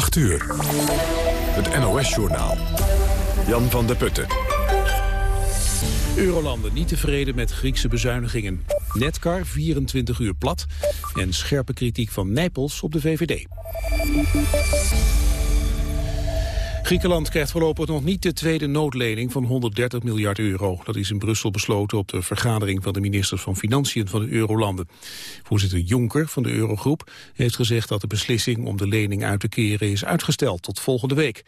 8 uur. Het NOS-journaal. Jan van der Putten. Eurolanden niet tevreden met Griekse bezuinigingen. Netcar 24 uur plat en scherpe kritiek van Nijpels op de VVD. Griekenland krijgt voorlopig nog niet de tweede noodlening van 130 miljard euro. Dat is in Brussel besloten op de vergadering van de ministers van Financiën van de Eurolanden. Voorzitter Juncker van de Eurogroep heeft gezegd dat de beslissing om de lening uit te keren is uitgesteld tot volgende week.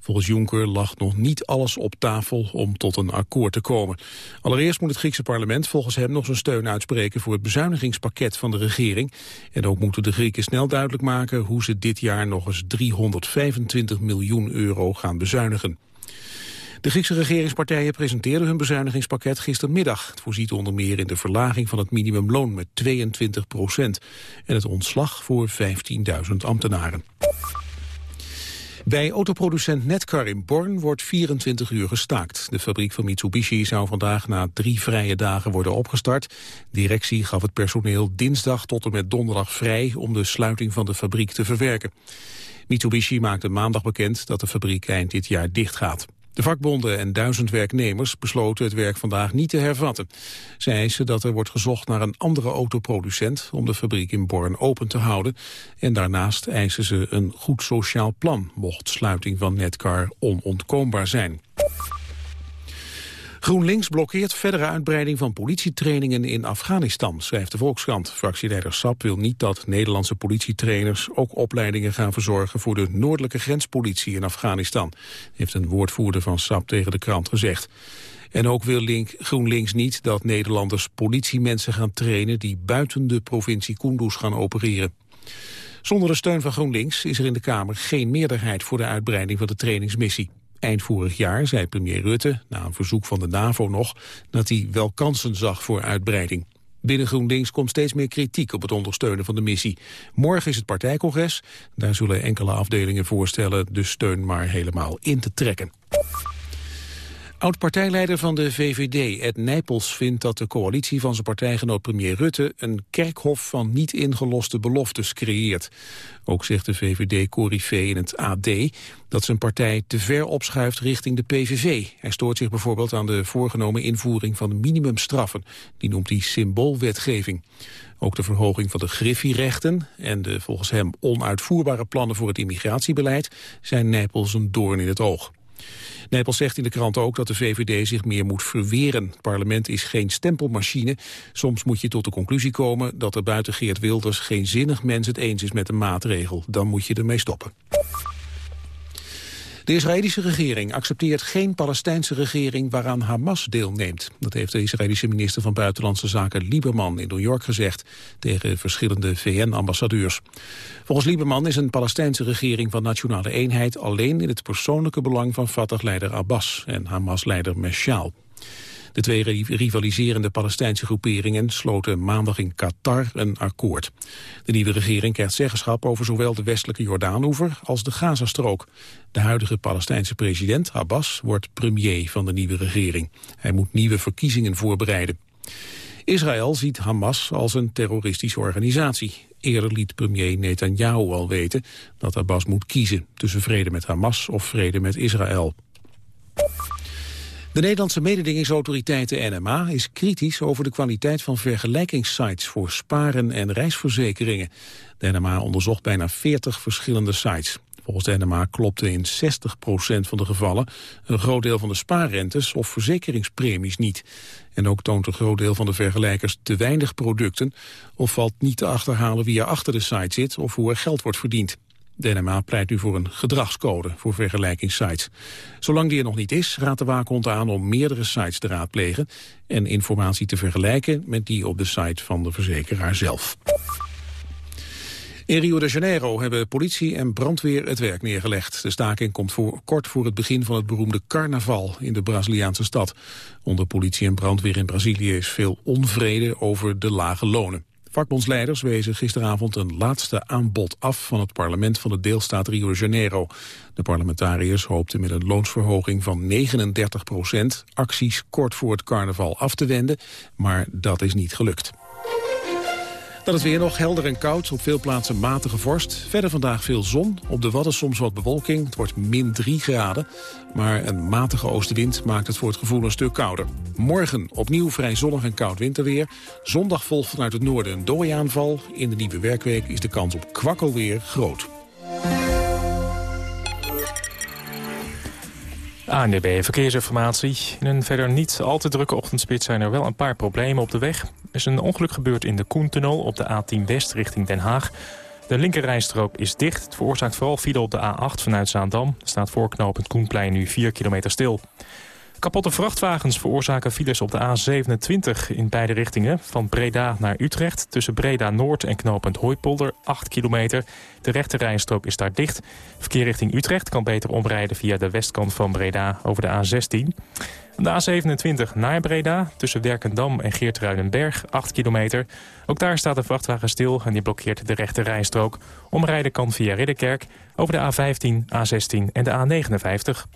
Volgens Juncker lag nog niet alles op tafel om tot een akkoord te komen. Allereerst moet het Griekse parlement volgens hem nog zijn steun uitspreken voor het bezuinigingspakket van de regering. En ook moeten de Grieken snel duidelijk maken hoe ze dit jaar nog eens 325 miljoen euro gaan bezuinigen. De Griekse regeringspartijen presenteerden hun bezuinigingspakket gistermiddag. Het voorziet onder meer in de verlaging van het minimumloon met 22 procent en het ontslag voor 15.000 ambtenaren. Bij autoproducent Netcar in Born wordt 24 uur gestaakt. De fabriek van Mitsubishi zou vandaag na drie vrije dagen worden opgestart. Directie gaf het personeel dinsdag tot en met donderdag vrij om de sluiting van de fabriek te verwerken. Mitsubishi maakte maandag bekend dat de fabriek eind dit jaar dichtgaat. De vakbonden en duizend werknemers besloten het werk vandaag niet te hervatten. Zij eisen dat er wordt gezocht naar een andere autoproducent om de fabriek in Born open te houden. En daarnaast eisen ze een goed sociaal plan, mocht sluiting van Netcar onontkoombaar zijn. GroenLinks blokkeert verdere uitbreiding van politietrainingen in Afghanistan, schrijft de Volkskrant. Fractieleider Sap wil niet dat Nederlandse politietrainers ook opleidingen gaan verzorgen voor de noordelijke grenspolitie in Afghanistan, heeft een woordvoerder van Sap tegen de krant gezegd. En ook wil Link, GroenLinks niet dat Nederlanders politiemensen gaan trainen die buiten de provincie Kunduz gaan opereren. Zonder de steun van GroenLinks is er in de Kamer geen meerderheid voor de uitbreiding van de trainingsmissie. Eind vorig jaar zei premier Rutte, na een verzoek van de NAVO nog, dat hij wel kansen zag voor uitbreiding. Binnen GroenLinks komt steeds meer kritiek op het ondersteunen van de missie. Morgen is het partijcongres. Daar zullen enkele afdelingen voorstellen de steun maar helemaal in te trekken. Oud-partijleider van de VVD, Ed Nijpels, vindt dat de coalitie van zijn partijgenoot premier Rutte een kerkhof van niet ingeloste beloftes creëert. Ook zegt de VVD-corrivé in het AD dat zijn partij te ver opschuift richting de PVV. Hij stoort zich bijvoorbeeld aan de voorgenomen invoering van minimumstraffen. Die noemt hij symboolwetgeving. Ook de verhoging van de griffierechten en de volgens hem onuitvoerbare plannen voor het immigratiebeleid zijn Nijpels een doorn in het oog. Nijpels zegt in de krant ook dat de VVD zich meer moet verweren. Het parlement is geen stempelmachine. Soms moet je tot de conclusie komen dat er buiten Geert Wilders geen zinnig mens het eens is met een maatregel. Dan moet je ermee stoppen. De Israëlische regering accepteert geen Palestijnse regering waaraan Hamas deelneemt. Dat heeft de Israëlische minister van Buitenlandse Zaken Lieberman in New York gezegd tegen verschillende VN-ambassadeurs. Volgens Lieberman is een Palestijnse regering van nationale eenheid alleen in het persoonlijke belang van Fatah-leider Abbas en Hamas-leider Meshaal. De twee rivaliserende Palestijnse groeperingen sloten maandag in Qatar een akkoord. De nieuwe regering krijgt zeggenschap over zowel de westelijke Jordaanoever als de Gazastrook. De huidige Palestijnse president Abbas wordt premier van de nieuwe regering. Hij moet nieuwe verkiezingen voorbereiden. Israël ziet Hamas als een terroristische organisatie. Eerder liet premier Netanyahu al weten dat Abbas moet kiezen tussen vrede met Hamas of vrede met Israël. De Nederlandse mededingingsautoriteit de NMA is kritisch over de kwaliteit van vergelijkingssites voor sparen en reisverzekeringen. De NMA onderzocht bijna 40 verschillende sites. Volgens de NMA klopte in 60% van de gevallen een groot deel van de spaarrentes of verzekeringspremies niet. En ook toont een groot deel van de vergelijkers te weinig producten of valt niet te achterhalen wie er achter de site zit of hoe er geld wordt verdiend. De NMA pleit nu voor een gedragscode voor vergelijkingssites. Zolang die er nog niet is, raadt de waakhond aan om meerdere sites te raadplegen... en informatie te vergelijken met die op de site van de verzekeraar zelf. In Rio de Janeiro hebben politie en brandweer het werk neergelegd. De staking komt voor, kort voor het begin van het beroemde carnaval in de Braziliaanse stad. Onder politie en brandweer in Brazilië is veel onvrede over de lage lonen. Vakbondsleiders wezen gisteravond een laatste aanbod af van het parlement van de deelstaat Rio de Janeiro. De parlementariërs hoopten met een loonsverhoging van 39 procent acties kort voor het carnaval af te wenden, maar dat is niet gelukt. Dan het weer nog helder en koud, op veel plaatsen matige vorst. Verder vandaag veel zon, op de Wadden soms wat bewolking. Het wordt min 3 graden, maar een matige oostenwind maakt het voor het gevoel een stuk kouder. Morgen opnieuw vrij zonnig en koud winterweer. Zondag volgt vanuit het noorden een dooiaanval. In de nieuwe werkweek is de kans op kwakkelweer groot. ANDB Verkeersinformatie. In een verder niet al te drukke ochtendspits zijn er wel een paar problemen op de weg. Er is een ongeluk gebeurd in de Koentunnel op de A10 West richting Den Haag. De linkerrijstrook is dicht. Het veroorzaakt vooral file op de A8 vanuit Zaandam. Er staat voorknopend Koenplein nu 4 kilometer stil. Kapotte vrachtwagens veroorzaken files op de A27 in beide richtingen. Van Breda naar Utrecht, tussen Breda Noord en knooppunt Hooipolder, 8 kilometer. De rechte rijstrook is daar dicht. Verkeer richting Utrecht kan beter omrijden via de westkant van Breda over de A16. De A27 naar Breda, tussen Werkendam en Geertruidenberg, 8 kilometer. Ook daar staat de vrachtwagen stil en die blokkeert de rechte rijstrook. Omrijden kan via Ridderkerk over de A15, A16 en de A59.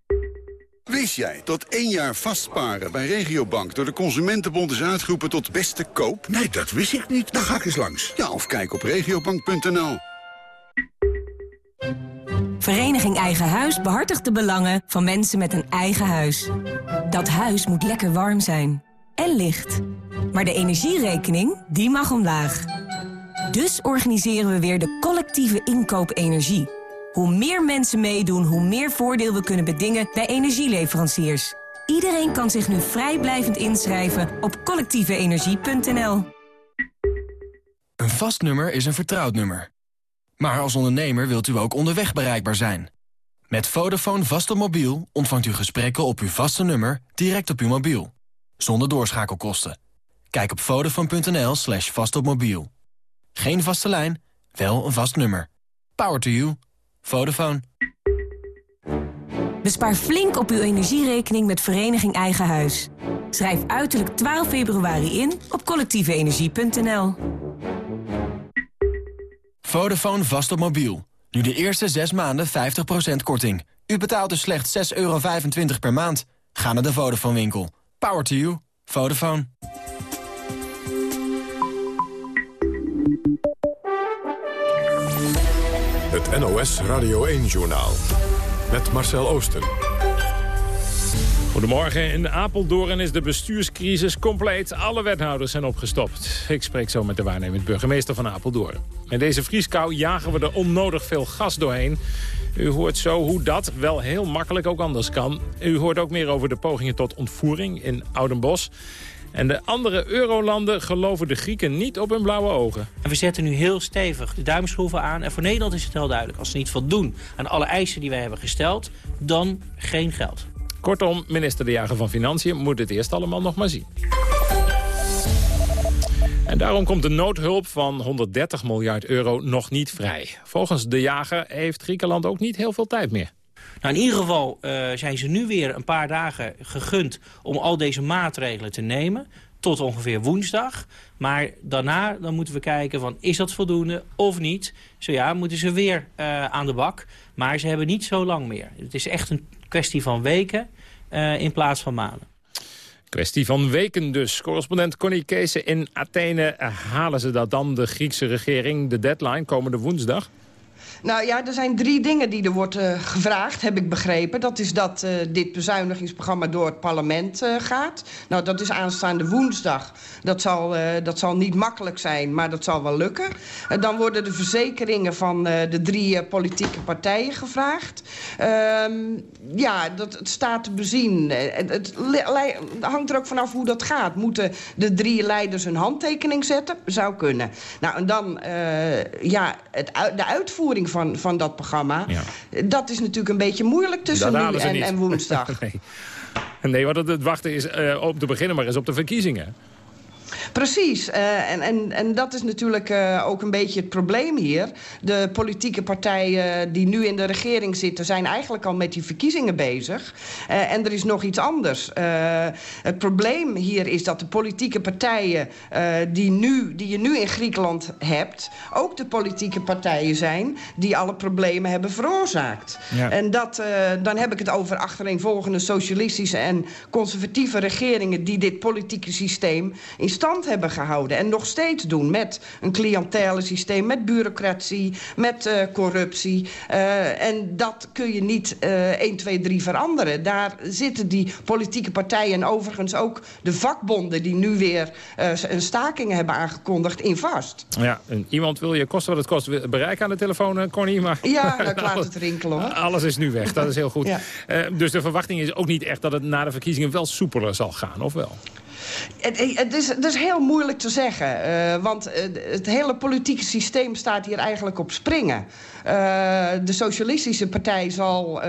Wist jij dat één jaar vastparen bij Regiobank door de Consumentenbond is uitgeroepen tot beste koop? Nee, dat wist ik niet. Dan ga ik eens langs. Ja, of kijk op regiobank.nl. Vereniging Eigen Huis behartigt de belangen van mensen met een eigen huis. Dat huis moet lekker warm zijn. En licht. Maar de energierekening, die mag omlaag. Dus organiseren we weer de collectieve inkoop energie hoe meer mensen meedoen, hoe meer voordeel we kunnen bedingen bij energieleveranciers. Iedereen kan zich nu vrijblijvend inschrijven op collectieveenergie.nl. Een vast nummer is een vertrouwd nummer. Maar als ondernemer wilt u ook onderweg bereikbaar zijn. Met Vodafone vast op mobiel ontvangt u gesprekken op uw vaste nummer direct op uw mobiel. Zonder doorschakelkosten. Kijk op vodafone.nl slash vastopmobiel. Geen vaste lijn, wel een vast nummer. Power to you. Vodafone. Bespaar flink op uw energierekening met Vereniging Eigen Huis. Schrijf uiterlijk 12 februari in op collectieveenergie.nl. Vodafone vast op mobiel. Nu de eerste 6 maanden 50% korting. U betaalt dus slechts 6,25 euro per maand. Ga naar de Vodafone winkel. Power to you. Vodafone. Het NOS Radio 1-journaal. Met Marcel Oosten. Goedemorgen. In Apeldoorn is de bestuurscrisis compleet. Alle wethouders zijn opgestopt. Ik spreek zo met de waarnemend burgemeester van Apeldoorn. In deze vrieskou jagen we er onnodig veel gas doorheen. U hoort zo hoe dat wel heel makkelijk ook anders kan. U hoort ook meer over de pogingen tot ontvoering in Oudenbos. En de andere eurolanden geloven de Grieken niet op hun blauwe ogen. En we zetten nu heel stevig de duimschroeven aan. En voor Nederland is het heel duidelijk. Als ze niet voldoen aan alle eisen die wij hebben gesteld, dan geen geld. Kortom, minister De Jager van Financiën moet het eerst allemaal nog maar zien. En daarom komt de noodhulp van 130 miljard euro nog niet vrij. Volgens De Jager heeft Griekenland ook niet heel veel tijd meer. Nou, in ieder geval uh, zijn ze nu weer een paar dagen gegund om al deze maatregelen te nemen. Tot ongeveer woensdag. Maar daarna dan moeten we kijken van is dat voldoende of niet. Zo ja, moeten ze weer uh, aan de bak. Maar ze hebben niet zo lang meer. Het is echt een kwestie van weken uh, in plaats van maanden. Kwestie van weken dus. Correspondent Connie Kees in Athene. Halen ze dat dan, de Griekse regering, de deadline komende woensdag? Nou ja, er zijn drie dingen die er wordt uh, gevraagd, heb ik begrepen. Dat is dat uh, dit bezuinigingsprogramma door het parlement uh, gaat. Nou, dat is aanstaande woensdag. Dat zal, dat zal niet makkelijk zijn, maar dat zal wel lukken. dan worden de verzekeringen van de drie politieke partijen gevraagd. Ehm, ja, dat, het staat te bezien. Het, hangt er ook vanaf hoe dat gaat. Moeten de drie leiders een handtekening zetten? Zou kunnen. Nou, en dan ja, het, de uitvoering van, van dat programma... Ja. dat is natuurlijk een beetje moeilijk tussen nu en, en, woensdag. nee. nee, wat het wachten is uh, om te beginnen maar eens op de verkiezingen. Precies. Uh, en, en, en dat is natuurlijk uh, ook een beetje het probleem hier. De politieke partijen die nu in de regering zitten... zijn eigenlijk al met die verkiezingen bezig. Uh, en er is nog iets anders. het probleem hier is dat de politieke partijen... die, nu, die je nu in Griekenland hebt... ook de politieke partijen zijn... die alle problemen hebben veroorzaakt. Ja. En dat, dan heb ik het over achtereenvolgende socialistische... en conservatieve regeringen... die dit politieke systeem in stand hebben gehouden. En nog steeds doen met een cliëntelensysteem, met bureaucratie, met uh, corruptie. Uh, en dat kun je niet uh, 1, 2, 3 veranderen. Daar zitten die politieke partijen en overigens ook de vakbonden... die nu weer uh, een staking hebben aangekondigd in vast. Ja, en iemand wil je kosten wat het kost bereiken aan de telefoon, Connie. Maar... Ja, nou, ik laat het rinkelen. Hoor. Alles is nu weg, dat is heel goed. Ja. dus de verwachting is ook niet echt dat het na de verkiezingen wel soepeler zal gaan, of wel? Het, het, is, het is heel moeilijk te zeggen. Uh, want het hele politieke systeem staat hier eigenlijk op springen. Uh, de Socialistische Partij zal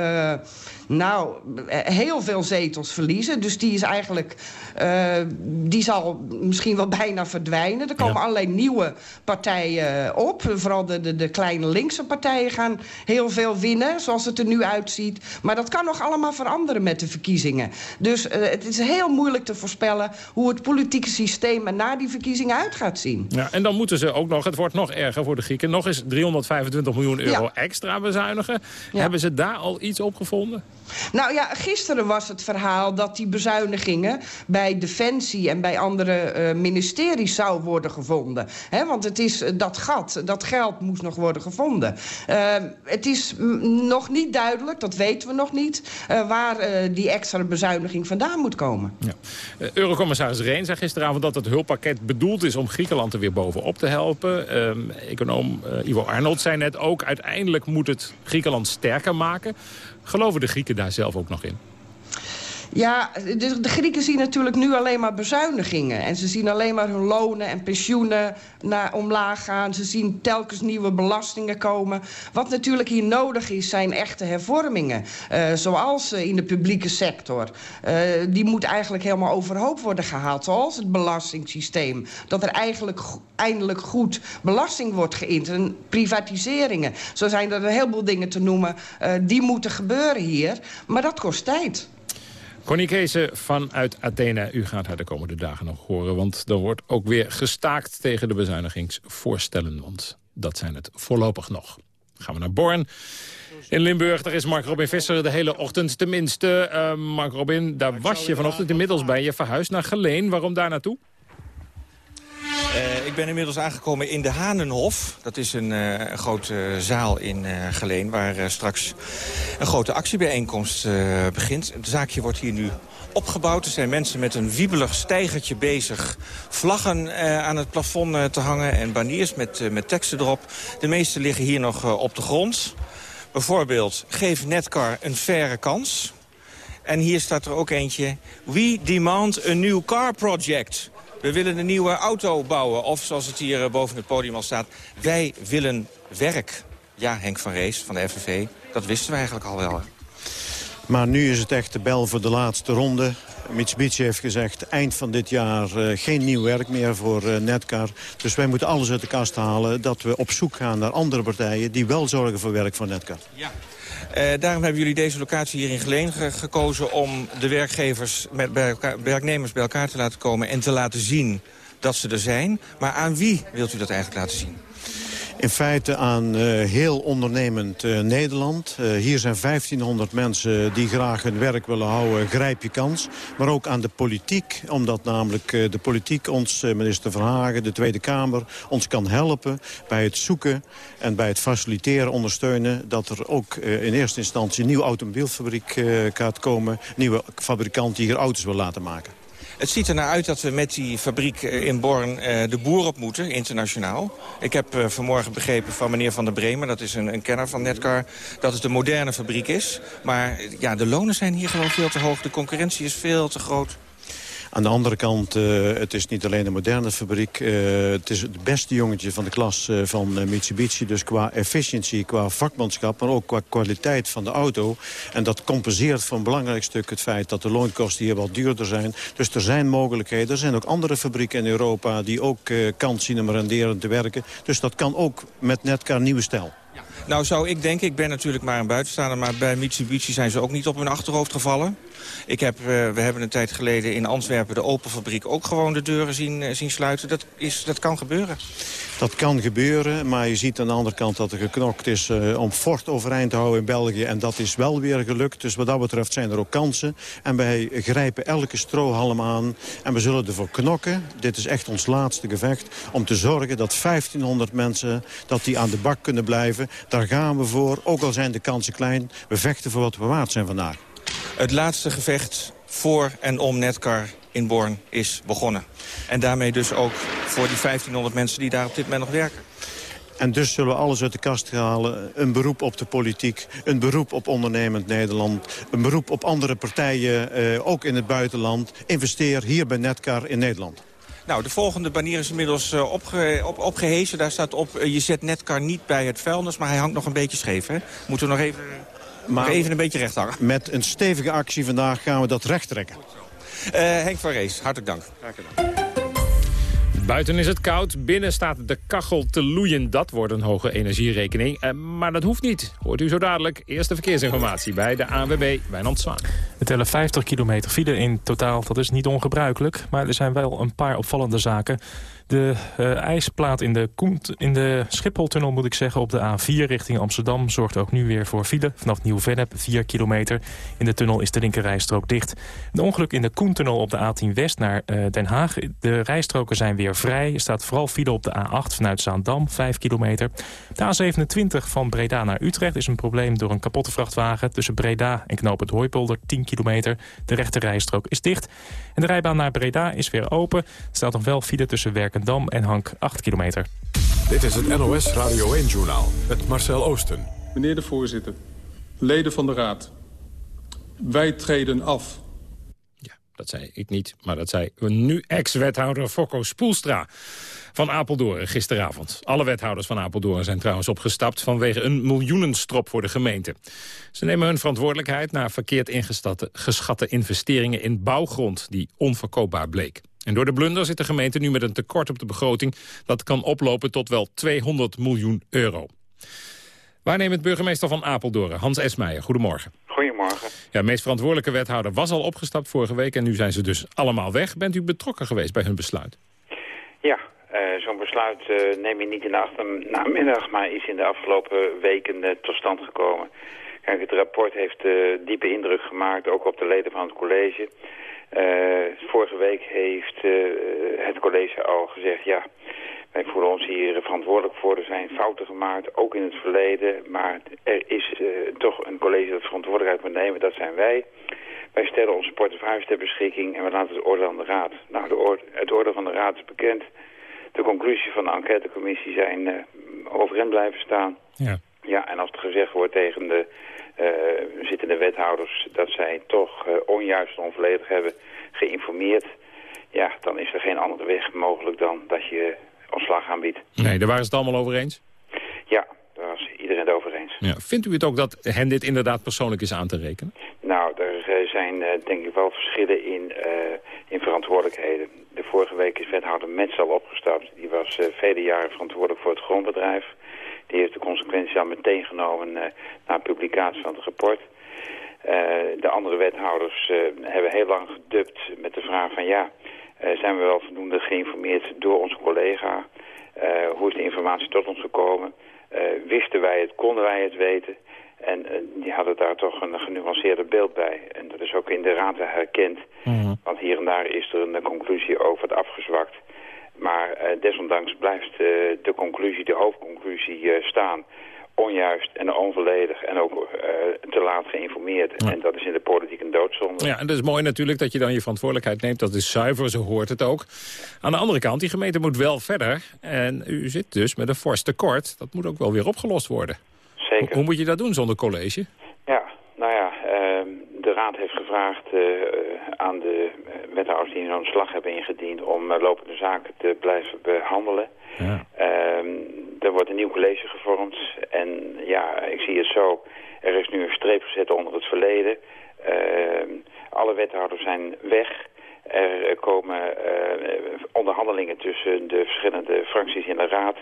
nou, heel veel zetels verliezen. Dus die is eigenlijk... Uh, die zal misschien wel bijna verdwijnen. Er komen ja. allerlei nieuwe partijen op. Vooral de, de, de, kleine linkse partijen gaan heel veel winnen, zoals het er nu uitziet. Maar dat kan nog allemaal veranderen met de verkiezingen. Dus uh, het is heel moeilijk te voorspellen hoe het politieke systeem er na die verkiezingen uit gaat zien. Ja, en dan moeten ze ook nog, het wordt nog erger voor de Grieken... nog eens 325 miljoen euro ja. extra bezuinigen. Ja. Hebben ze daar al iets op gevonden? Nou ja, gisteren was het verhaal dat die bezuinigingen... bij Defensie en bij andere uh, ministeries zou worden gevonden. Want het is uh, dat gat, dat geld moest nog worden gevonden. Uh, het is nog niet duidelijk, dat weten we nog niet... waar die extra bezuiniging vandaan moet komen. Ja. Eurocommissaris Reen zei gisteravond dat het hulppakket bedoeld is... om Griekenland er weer bovenop te helpen. Ehm, econoom Ivo Arnold zei net ook... uiteindelijk moet het Griekenland sterker maken... Geloven de Grieken daar zelf ook nog in? Ja, de, de, Grieken zien natuurlijk nu alleen maar bezuinigingen. En ze zien alleen maar hun lonen en pensioenen naar omlaag gaan. Ze zien telkens nieuwe belastingen komen. Wat natuurlijk hier nodig is, zijn echte hervormingen. Uh, zoals uh, in de publieke sector. Uh, die moet eigenlijk helemaal overhoop worden gehaald. Zoals het belastingssysteem. Dat er eigenlijk eindelijk goed belasting wordt geïnd. En privatiseringen. Zo zijn er een heleboel dingen te noemen. die moeten gebeuren hier. Maar dat kost tijd. Connie Keese vanuit Athene. U gaat haar de komende dagen nog horen. Want er wordt ook weer gestaakt tegen de bezuinigingsvoorstellen. Want dat zijn het voorlopig nog. gaan we naar Born. In Limburg, daar is Mark Robin Visser de hele ochtend tenminste. Uh, Mark Robin, daar was je vanochtend inmiddels bij. Je verhuisd naar Geleen. Waarom daar naartoe? Uh, ik ben inmiddels aangekomen in de Hanenhof. Dat is een, een grote zaal in Geleen... waar straks een grote actiebijeenkomst begint. Het zaakje wordt hier nu opgebouwd. Er zijn mensen met een wiebelig stijgertje bezig... vlaggen aan het plafond te hangen en baniers met, met teksten erop. De meeste liggen hier nog op de grond. Bijvoorbeeld, geef Netcar een faire kans... En hier staat er ook eentje. We demand a new car project. We willen een nieuwe auto bouwen. Of zoals het hier eh, boven het podium al staat, wij willen werk. Ja, Henk van Rees van de FNV, dat wisten we eigenlijk al wel. Maar nu is het echt de bel voor de laatste ronde. Mitsubishi heeft gezegd eind van dit jaar uh, geen nieuw werk meer voor uh, Netcar. Dus wij moeten alles uit de kast halen dat we op zoek gaan naar andere partijen... die wel zorgen voor werk voor Netcar. Ja. Uh, daarom hebben jullie deze locatie hier in Geleen ge gekozen... om de werkgevers met werknemers bij elkaar te laten komen... en te laten zien dat ze er zijn. Maar aan wie wilt u dat eigenlijk laten zien? In feite aan uh, heel ondernemend uh, Nederland. Uh, hier zijn 1500 mensen die graag hun werk willen houden. Grijp je kans. Maar ook aan de politiek. Omdat namelijk de politiek ons, minister Verhagen, de Tweede Kamer... ons kan helpen bij het zoeken en bij het faciliteren, ondersteunen... dat er ook in eerste instantie een nieuwe automobielfabriek gaat komen. Nieuwe fabrikant die hier auto's wil laten maken. Het ziet er naar uit dat we met die fabriek eh, in Born uh, de boer op moeten, internationaal. Ik heb uh, vanmorgen begrepen van meneer Van der Bremen, dat is een, een, kenner van Netcar... dat het een moderne fabriek is. Maar ja, de lonen zijn hier gewoon veel te hoog. De concurrentie is veel te groot. Aan de andere kant, uh, het is niet alleen een moderne fabriek. Uh, het is het beste jongetje van de klas uh, van Mitsubishi. Dus qua efficiëntie, qua vakmanschap, maar ook qua kwaliteit van de auto. En dat compenseert voor een belangrijk stuk het feit dat de loonkosten hier wat duurder zijn. Dus er zijn mogelijkheden. Er zijn ook andere fabrieken in Europa die ook kans zien om renderend te werken. Dus dat kan ook met Netcar nieuwe stijl. Nou zou ik denken, ik ben natuurlijk maar een buitenstaander... maar bij Mitsubishi zijn ze ook niet op hun achterhoofd gevallen. Ik heb, uh, we hebben een tijd geleden in Antwerpen de Opel-fabriek... ook gewoon de deuren zien, uh, zien sluiten. Dat, is, dat kan gebeuren. Dat kan gebeuren, maar je ziet aan de andere kant dat er geknokt is... Uh, om fort overeind te houden in België. En dat is wel weer gelukt. Dus wat dat betreft zijn er ook kansen. En wij grijpen elke strohalm aan. En we zullen ervoor knokken. Dit is echt ons laatste gevecht. Om te zorgen dat 1500 mensen dat die aan de bak kunnen blijven. Daar gaan we voor, ook al zijn de kansen klein. We vechten voor wat we waard zijn vandaag. Het laatste gevecht voor en om Netcar in Born is begonnen. En daarmee dus ook voor die 1500 mensen die daar op dit moment nog werken. En dus zullen we alles uit de kast halen. Een beroep op de politiek, een beroep op ondernemend Nederland... een beroep op andere partijen, eh, ook in het buitenland. Investeer hier bij Netcar in Nederland. Nou, de volgende banier is inmiddels uh, opge op, opgehezen. Daar staat op, uh, je zet Netcar niet bij het vuilnis, maar hij hangt nog een beetje scheef. Hè? Moeten we nog even, maar nog even een beetje recht hangen. Met een stevige actie vandaag gaan we dat recht trekken. Uh, Henk van Rees, hartelijk dank. Graag gedaan. Buiten is het koud, binnen staat de kachel te loeien. Dat wordt een hoge energierekening, eh, maar dat hoeft niet. Hoort u zo dadelijk. Eerste verkeersinformatie bij de ANWB Wijnand Zwaan. We tellen 50 kilometer file in totaal. Dat is niet ongebruikelijk, maar er zijn wel een paar opvallende zaken. De uh, ijsplaat in de, Koent, in de Schipholtunnel moet ik zeggen, op de A4 richting Amsterdam... zorgt ook nu weer voor file. Vanaf Nieuw-Vennep, 4 kilometer. In de tunnel is de linkerrijstrook dicht. De ongeluk in de Koentunnel op de A10 West naar uh, Den Haag. De rijstroken zijn weer vrij. Er staat vooral file op de A8 vanuit Zaandam, 5 kilometer. De A27 van Breda naar Utrecht is een probleem door een kapotte vrachtwagen. Tussen Breda en Knoop het Hooipolder, 10 kilometer. De rechterrijstrook is dicht. En de rijbaan naar Breda is weer open. Er staat nog wel file tussen Werkendam en Hank 8 kilometer. Dit is het NOS Radio 1-journaal met Marcel Oosten. Meneer de voorzitter, leden van de Raad, wij treden af. Ja, dat zei ik niet, maar dat zei nu ex-wethouder Fokko Spoelstra van Apeldoorn gisteravond. Alle wethouders van Apeldoorn zijn trouwens opgestapt... vanwege een miljoenenstrop voor de gemeente. Ze nemen hun verantwoordelijkheid naar verkeerd ingeschatte investeringen in bouwgrond... die onverkoopbaar bleek. En door de blunder zit de gemeente nu met een tekort op de begroting... dat kan oplopen tot wel 200 miljoen euro. Waarnemend burgemeester van Apeldoorn, Hans Esmeijer. Goedemorgen. Goedemorgen. Ja, de meest verantwoordelijke wethouder was al opgestapt vorige week... en nu zijn ze dus allemaal weg. Bent u betrokken geweest bij hun besluit? Ja, uh, zo'n besluit uh, neem je niet in de achternamiddag... maar is in de afgelopen weken uh, tot stand gekomen. Kijk, het rapport heeft diepe indruk gemaakt, ook op de leden van het college... Uh, vorige week heeft uh, het college al gezegd, ja, wij voelen ons hier verantwoordelijk voor. Er zijn fouten gemaakt, ook in het verleden. Maar er is uh, toch een college dat verantwoordelijkheid moet nemen, dat zijn wij. Wij stellen onze portefeuille ter beschikking en we laten het oordeel aan de raad. Nou, de oor het oordeel van de raad is bekend. De conclusie van de enquêtecommissie zijn overeind blijven staan. Ja. Ja, en als er gezegd wordt tegen de uh, zittende wethouders dat zij toch uh, onjuist en onvolledig hebben geïnformeerd, ja, dan is er geen andere weg mogelijk dan dat je ontslag aanbiedt. Nee, daar waren ze het allemaal over eens? Ja, daar was iedereen het over eens. Ja. Vindt u het ook dat hen dit inderdaad persoonlijk is aan te rekenen? Nou, er zijn uh, denk ik wel verschillen in, in verantwoordelijkheden. De vorige week is wethouder Metz al opgestapt. Die was vele jaren verantwoordelijk voor het grondbedrijf. Die heeft de consequenties al meteen genomen uh, na publicatie van het rapport. Uh, de andere wethouders uh, hebben heel lang gedubt met de vraag van ja, zijn we wel voldoende geïnformeerd door onze collega? hoe is de informatie tot ons gekomen? wisten wij het, konden wij het weten? En die hadden daar toch een genuanceerder beeld bij. En dat is ook in de raad herkend. Mhm. Want hier en daar is er een conclusie over het afgezwakt. Maar desondanks blijft de conclusie, de hoofdconclusie staan onjuist en onvolledig en ook uh, te laat geïnformeerd. En dat is in de politiek een doodzonde. Ja, en dat is mooi natuurlijk dat je dan je verantwoordelijkheid neemt. Dat is zuiver, zo hoort het ook. Aan de andere kant, die gemeente moet wel verder. En u zit dus met een fors tekort. Dat moet ook wel weer opgelost worden. Zeker. Hoe, moet je dat doen zonder college? Ja, nou ja, de Raad heeft gevraagd uh, aan de wethouders die zo'n slag hebben ingediend... om lopende zaken te blijven behandelen. Ja. Ehm, er wordt een nieuw college gevormd. En ja, ik zie het zo. Er is nu een streep gezet onder het verleden. Ehm, alle wethouders zijn weg. Er komen uh, onderhandelingen tussen de verschillende fracties in de raad.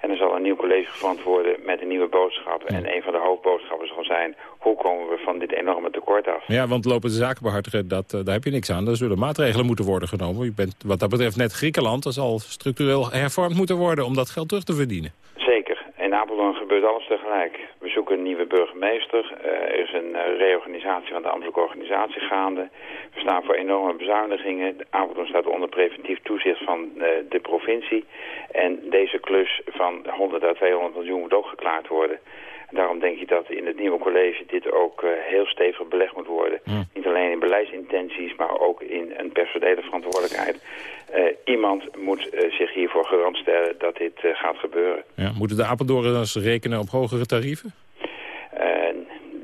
En er zal een nieuw college gevormd worden met een nieuwe boodschap. En een van de hoofdboodschappen zal zijn... hoe komen we van dit enorme tekort af? Ja, want lopende zaken behartigen, dat, uh, daar heb je niks aan. Er zullen maatregelen moeten worden genomen. Je bent wat dat betreft net Griekenland. Er zal structureel hervormd moeten worden om dat geld terug te verdienen. Zeker. In Apeldoorn gebeurt alles tegelijk. Zoeken een nieuwe burgemeester. Uh, er is een uh, reorganisatie van de ambtelijke organisatie gaande. We staan voor enorme bezuinigingen. Apeldoorn staat onder preventief toezicht van uh, de provincie. En deze klus van 100 à 200 miljoen moet ook geklaard worden. Daarom denk ik dat in het nieuwe college dit ook uh, heel stevig belegd moet worden. Mm. Niet alleen in beleidsintenties, maar ook in een personele verantwoordelijkheid. Uh, iemand moet uh, zich hiervoor garant stellen dat dit gaat gebeuren. Ja, moeten de Apeldoorners rekenen op hogere tarieven?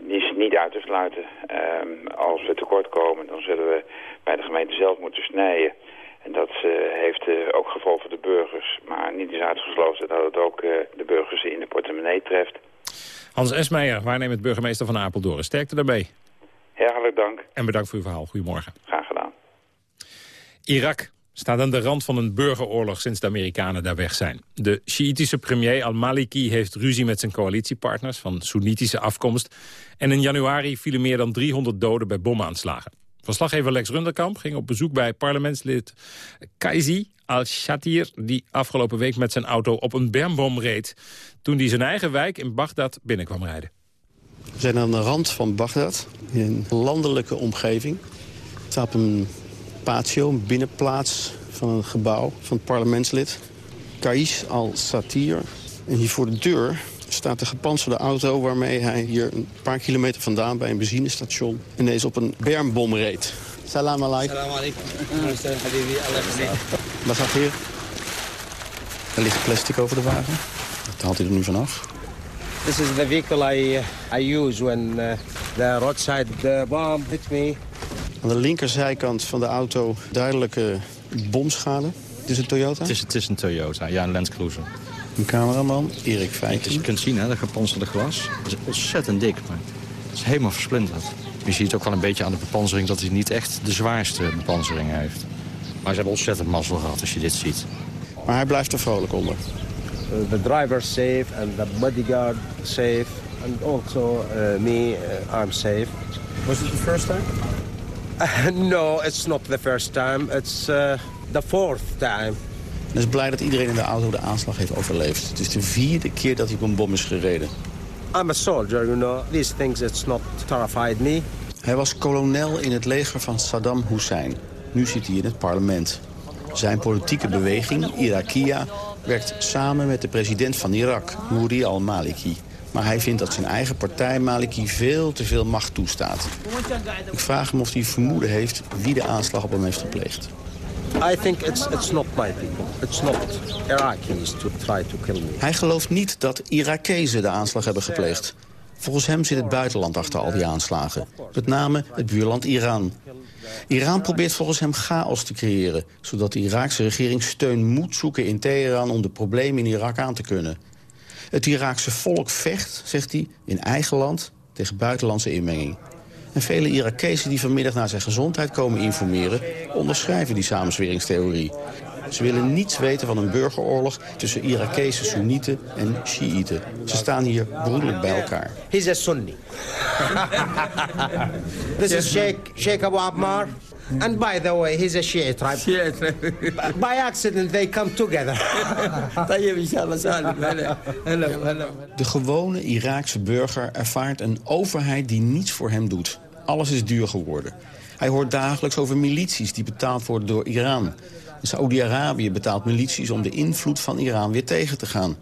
is niet uit te sluiten. Ehm, als we tekort komen, dan zullen we bij de gemeente zelf moeten snijden. En dat heeft ook gevolgen voor de burgers. Maar niet is uitgesloten dat het ook de burgers in de portemonnee treft. Hans Esmeijer, waarnemend burgemeester van Apeldoorn. Sterkte daarbij. Hartelijk dank. En bedankt voor uw verhaal. Goedemorgen. Graag gedaan. Irak staat aan de rand van een burgeroorlog sinds de Amerikanen daar weg zijn. De Sjiitische premier al-Maliki heeft ruzie met zijn coalitiepartners van Soenitische afkomst. En in januari vielen meer dan 300 doden bij bomaanslagen. Verslaggever Lex Runderkamp ging op bezoek bij parlementslid Kaizi al-Shatir... die afgelopen week met zijn auto op een bermbom reed... toen hij zijn eigen wijk in Bagdad binnenkwam rijden. We zijn aan de rand van Bagdad, in een landelijke omgeving. Het staat op een patio, een binnenplaats van een gebouw van het parlementslid. Kais al-Satir. En hier voor de deur staat de gepantserde auto... waarmee hij hier een paar kilometer vandaan bij een benzinestation... ineens op een bermbom reed. Salam alaikum. Salam alaikum. Wat gaat hier? Er ligt plastic over de wagen. Dat haalt hij er nu vanaf. This is the vehicle I, I use when uh, the roadside uh, bomb hit me. Aan de linkerzijkant van de auto duidelijke bomschade. Het is een Toyota? Het is, het is een Toyota, ja, een Land Cruiser. Een cameraman, Erik Feitjes. Je kunt zien, hè, dat gepanzerde glas. Het is ontzettend dik, maar het is helemaal versplinterd. Je ziet ook wel een beetje aan de bepanzering dat hij niet echt de zwaarste bepanzering heeft. Maar ze hebben ontzettend mazzel gehad als je dit ziet. Maar hij blijft er vrolijk onder. Uh, the driver safe and the bodyguard safe. And also uh, me, uh, I'm safe. Was it the first time? no, it's not the first time. It's uh, the fourth time. Ik is blij dat iedereen in de auto de aanslag heeft overleefd. Het is de vierde keer dat hij op een bom is gereden. I'm a soldier, you know. These things, it's not terrified me. Hij was kolonel in het leger van Saddam Hussein. Nu zit hij in het parlement. Zijn politieke beweging, Irakia, werkt samen met de president van Irak, Nouri al-Maliki. Maar hij vindt dat zijn eigen partij Maliki veel te veel macht toestaat. Ik vraag hem of hij vermoeden heeft wie de aanslag op hem heeft gepleegd. I think it's, it's not my people. It's not Iraqis to to kill me. Hij gelooft niet dat Irakezen de aanslag hebben gepleegd. Volgens hem zit het buitenland achter al die aanslagen. Met name het buurland Iran. Iran probeert volgens hem chaos te creëren... zodat de Iraakse regering steun moet zoeken in Teheran... om de problemen in Irak aan te kunnen. Het Iraakse volk vecht, zegt hij, in eigen land... tegen buitenlandse inmenging. En vele Irakezen die vanmiddag naar zijn gezondheid komen informeren... onderschrijven die samensweringstheorie. Ze willen niets weten van een burgeroorlog tussen Irakese Soenieten en Shiiten. Ze staan hier broederlijk bij elkaar. He's a Sunni. This is Sheikh, Sheikh Abu Ammar. And by the way, he's a Shia tribe. Shia tribe. by accident, they come together. De gewone Iraakse burger ervaart een overheid die niets voor hem doet. Alles is duur geworden. Hij hoort dagelijks over milities die betaald worden door Iran. Saoedi-Arabië betaalt milities om de invloed van Iran weer tegen te gaan.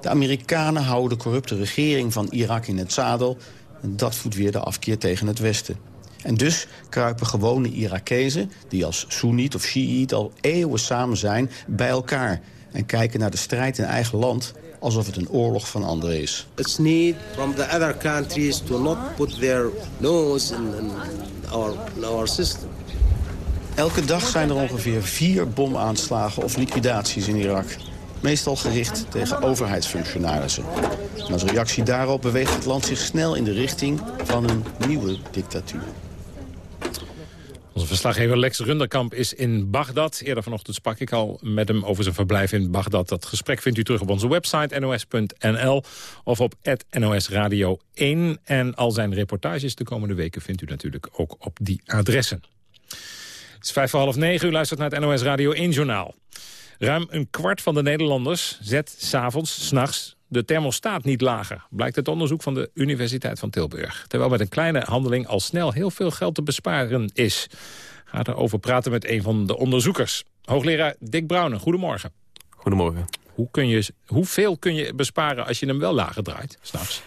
De Amerikanen houden de corrupte regering van Irak in het zadel... en dat voedt weer de afkeer tegen het Westen. En dus kruipen gewone Irakezen, die als Soeniet of Shiite al eeuwen samen zijn, bij elkaar... en kijken naar de strijd in eigen land alsof het een oorlog van anderen is. It's need from the other countries to not put their nose in, our, in our system. Elke dag zijn er ongeveer vier bomaanslagen of liquidaties in Irak. Meestal gericht tegen overheidsfunctionarissen. En als reactie daarop beweegt het land zich snel in de richting van een nieuwe dictatuur. Onze verslaggever Lex Runderkamp is in Bagdad. Eerder vanochtend sprak ik al met hem over zijn verblijf in Bagdad. Dat gesprek vindt u terug op onze website nos.nl of op NOS Radio 1. En al zijn reportages de komende weken vindt u natuurlijk ook op die adressen. Het is vijf voor half negen, u luistert naar het NOS Radio 1-journaal. Ruim een kwart van de Nederlanders zet s'avonds, s'nachts de thermostaat niet lager, blijkt het onderzoek van de Universiteit van Tilburg. Terwijl met een kleine handeling al snel heel veel geld te besparen is. Gaat erover praten met een van de onderzoekers. Hoogleraar Dick Brouwen, goedemorgen. Goedemorgen. Hoe kun je, hoeveel kun je besparen als je hem wel lager draait, s'nachts?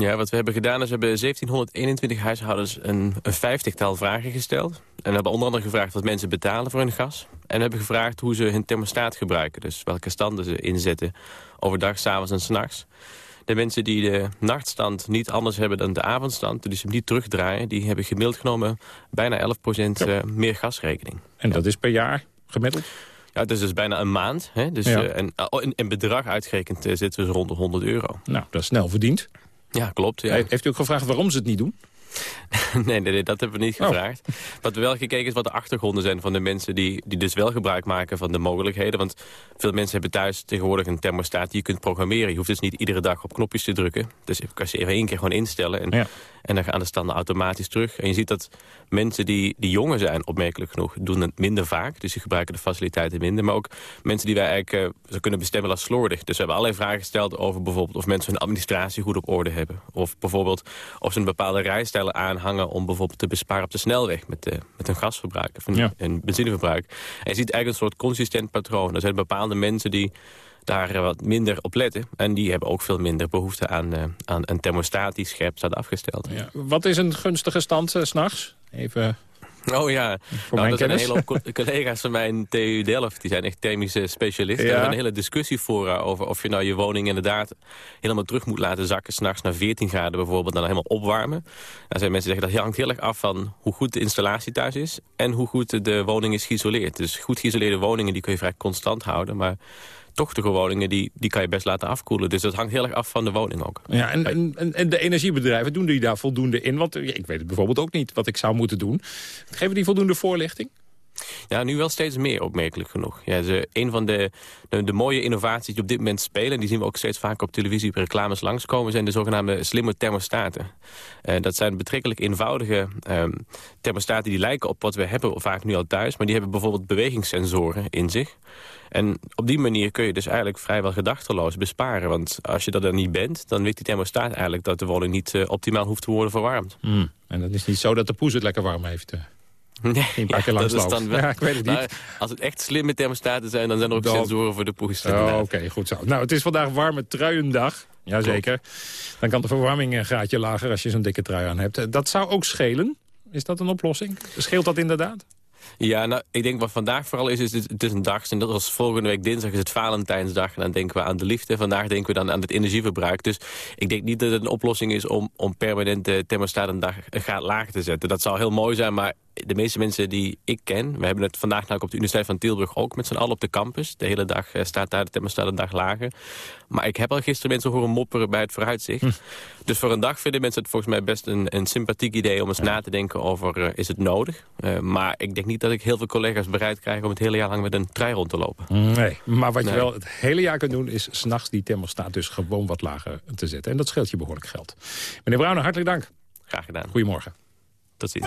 Ja, wat we hebben gedaan is, we hebben 1721 huishoudens een, een vijftigtal vragen gesteld. En we hebben onder andere gevraagd wat mensen betalen voor hun gas. En we hebben gevraagd hoe ze hun thermostaat gebruiken. Dus welke standen ze inzetten overdag, s'avonds en s'nachts. De mensen die de nachtstand niet anders hebben dan de avondstand... dus hem niet terugdraaien, die hebben gemiddeld genomen... bijna 11% ja. meer gasrekening. En dat is per jaar gemiddeld? Ja, het is dus bijna een maand. Hè? Dus, Ja. uh, en in, in bedrag uitgerekend uh, zitten we dus rond de 100 euro. Nou, dat is snel verdiend. Ja, klopt. Ja. Heeft u ook gevraagd waarom ze het niet doen? nee, nee, nee, dat hebben we niet Oh. gevraagd. Wat we wel gekeken is wat de achtergronden zijn van de mensen... Die, die dus wel gebruik maken van de mogelijkheden. Want veel mensen hebben thuis tegenwoordig een thermostaat die je kunt programmeren. Je hoeft dus niet iedere dag op knopjes te drukken. Dus je kan ze even één keer gewoon instellen. En, en dan gaan de standen automatisch terug. En je ziet dat mensen die, die jonger zijn, opmerkelijk genoeg... doen het minder vaak. Dus die gebruiken de faciliteiten minder. Maar ook mensen die wij eigenlijk uh, zo kunnen bestemmen als slordig. Dus we hebben allerlei vragen gesteld over bijvoorbeeld... of mensen hun administratie goed op orde hebben. Of bijvoorbeeld of ze een bepaalde aanhangen... om bijvoorbeeld te besparen op de snelweg met, de, met hun gasverbruik of hun benzineverbruik. En je ziet eigenlijk een soort consistent patroon. Er zijn bepaalde mensen die daar uh, wat minder op letten. En die hebben ook veel minder behoefte aan, uh, aan een thermostaat die scherp staat afgesteld. Ja. Wat is een gunstige stand uh, s'nachts? Even... Oh ja, Voor nou, mijn dat zijn een hele hoop co- collega's van mij in TU Delft. Die zijn echt thermische specialisten. Ja. Er is een hele discussiefora over of je nou je woning inderdaad helemaal terug moet laten zakken. S'nachts naar 14 graden bijvoorbeeld, dan helemaal opwarmen. Daar zijn mensen die zeggen dat hangt heel erg af van hoe goed de installatie thuis is. En hoe goed de woning is geïsoleerd. Dus goed geïsoleerde woningen die kun je vrij constant houden. Maar tochtige woningen die, die kan je best laten afkoelen. Dus dat hangt heel erg af van de woning ook. Ja, en, en, en de energiebedrijven, doen die daar voldoende in? Want ja, ik weet het bijvoorbeeld ook niet wat ik zou moeten doen. Geven die voldoende voorlichting? Ja, nu wel steeds meer, opmerkelijk genoeg. Ja, ze, een van de, de, mooie innovaties die op dit moment spelen... die zien we ook steeds vaker op televisie op reclames langskomen... zijn de zogenaamde slimme thermostaten. Uh, dat zijn betrekkelijk eenvoudige um, thermostaten die lijken op wat we hebben vaak nu al thuis... maar die hebben bijvoorbeeld bewegingssensoren in zich. En op die manier kun je dus eigenlijk vrijwel gedachteloos besparen. Want als je dat er niet bent, dan weet die thermostaat eigenlijk... dat de woning niet uh, optimaal hoeft te worden verwarmd. Mm. En dat is niet zo dat de poes het lekker warm heeft... Nee, een paar keer ja, langs dat is dan wel, ja, ik weet het niet. Als het echt slimme thermostaten zijn, dan zijn er ook Dan... sensoren voor de poes. Oh, Oké, okay, goed zo. Nou, het is vandaag warme truiendag. Jazeker. Dan kan de verwarming een graadje lager als je zo'n dikke trui aan hebt. Dat zou ook schelen. Is dat een oplossing? Scheelt dat inderdaad? Ja, nou, ik denk wat vandaag vooral is, is het, het is een dag. En dat was volgende week dinsdag is het Valentijnsdag. En dan denken we aan de liefde. Vandaag denken we dan aan het energieverbruik. Dus ik denk niet dat het een oplossing is om, om permanent de thermostaat een dag lager te zetten. Dat zou heel mooi zijn, maar de meeste mensen die ik ken... we hebben het vandaag nou ook op de Universiteit van Tilburg ook met z'n allen op de campus. De hele dag uh, staat daar de thermostaat een dag lager. Maar ik heb al gisteren mensen horen mopperen bij het vooruitzicht. Hm. Dus voor een dag vinden mensen het volgens mij best een, een sympathiek idee... om eens ja. na te denken over, uh, is het nodig? Uh, maar ik denk niet dat ik heel veel collega's bereid krijg... om het hele jaar lang met een trui rond te lopen. Nee, maar wat nee. je wel het hele jaar kunt doen... is s'nachts die thermostaat dus gewoon wat lager te zetten. En dat scheelt je behoorlijk geld. Meneer Brouwer, hartelijk dank. Graag gedaan. Goedemorgen. Tot ziens.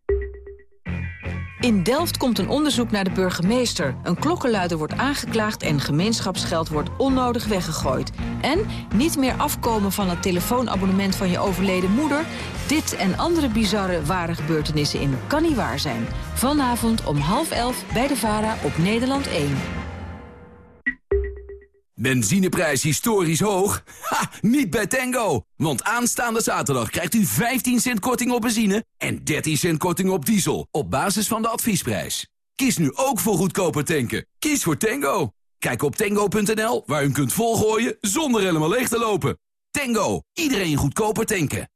In Delft komt een onderzoek naar de burgemeester. Een klokkenluider wordt aangeklaagd en gemeenschapsgeld wordt onnodig weggegooid. En niet meer afkomen van het telefoonabonnement van je overleden moeder. Dit en andere bizarre ware gebeurtenissen in Kan Niet Waar Zijn. Vanavond om half elf bij de VARA op Nederland 1. Benzineprijs historisch hoog? Ha, niet bij Tango! Want aanstaande zaterdag krijgt u 15 cent korting op benzine... en 13 cent korting op diesel, op basis van de adviesprijs. Kies nu ook voor goedkoper tanken. Kies voor Tango. Kijk op tango.nl, waar u kunt volgooien zonder helemaal leeg te lopen. Tango, iedereen goedkoper tanken.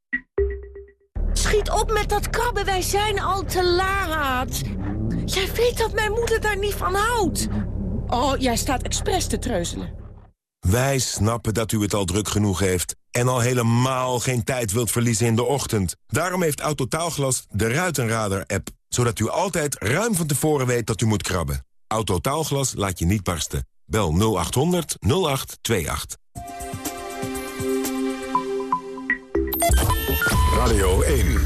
Schiet op met dat krabben, wij zijn al te laat. Jij weet dat mijn moeder daar niet van houdt. Oh, jij staat expres te treuzelen. Wij snappen dat u het al druk genoeg heeft... en al helemaal geen tijd wilt verliezen in de ochtend. Daarom heeft Autotaalglas de Ruitenradar-app... zodat u altijd ruim van tevoren weet dat u moet krabben. Autotaalglas laat je niet barsten. Bel 0800 0828. Radio 1,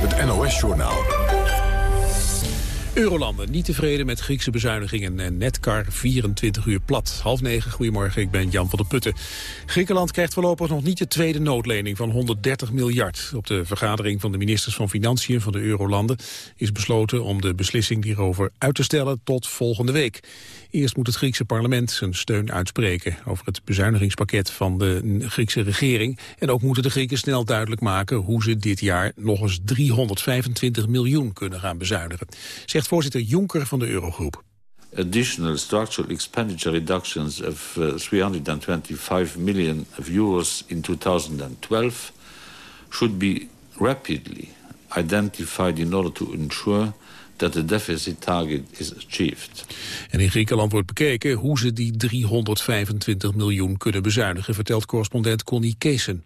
het NOS-journaal. Eurolanden niet tevreden met Griekse bezuinigingen en Netcar 24 uur plat. Half negen, goedemorgen, ik ben Jan van der Putten. Griekenland krijgt voorlopig nog niet de tweede noodlening van 130 miljard. Op de vergadering van de ministers van Financiën van de Eurolanden is besloten om de beslissing hierover uit te stellen tot volgende week. Eerst moet het Griekse parlement zijn steun uitspreken over het bezuinigingspakket van de Griekse regering. En ook moeten de Grieken snel duidelijk maken hoe ze dit jaar nog eens 325 miljoen kunnen gaan bezuinigen. Zegt voorzitter Juncker van de Eurogroep. Additional structural expenditure reductions of uh, 325 million of euros in 2012 should be rapidly identified in order to ensure that the deficit target is achieved. En in Griekenland wordt bekeken hoe ze die 325 miljoen kunnen bezuinigen, vertelt correspondent Connie Keesen.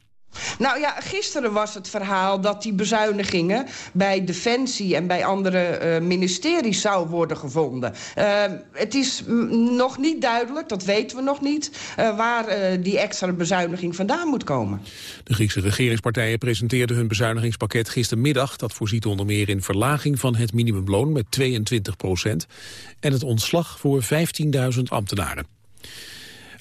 Nou ja, gisteren was het verhaal dat die bezuinigingen bij Defensie en bij andere uh, ministeries zou worden gevonden. Uh, het is nog niet duidelijk, dat weten we nog niet, uh, waar die extra bezuiniging vandaan moet komen. De Griekse regeringspartijen presenteerden hun bezuinigingspakket gistermiddag. Dat voorziet onder meer in verlaging van het minimumloon met 22 procent en het ontslag voor 15.000 ambtenaren.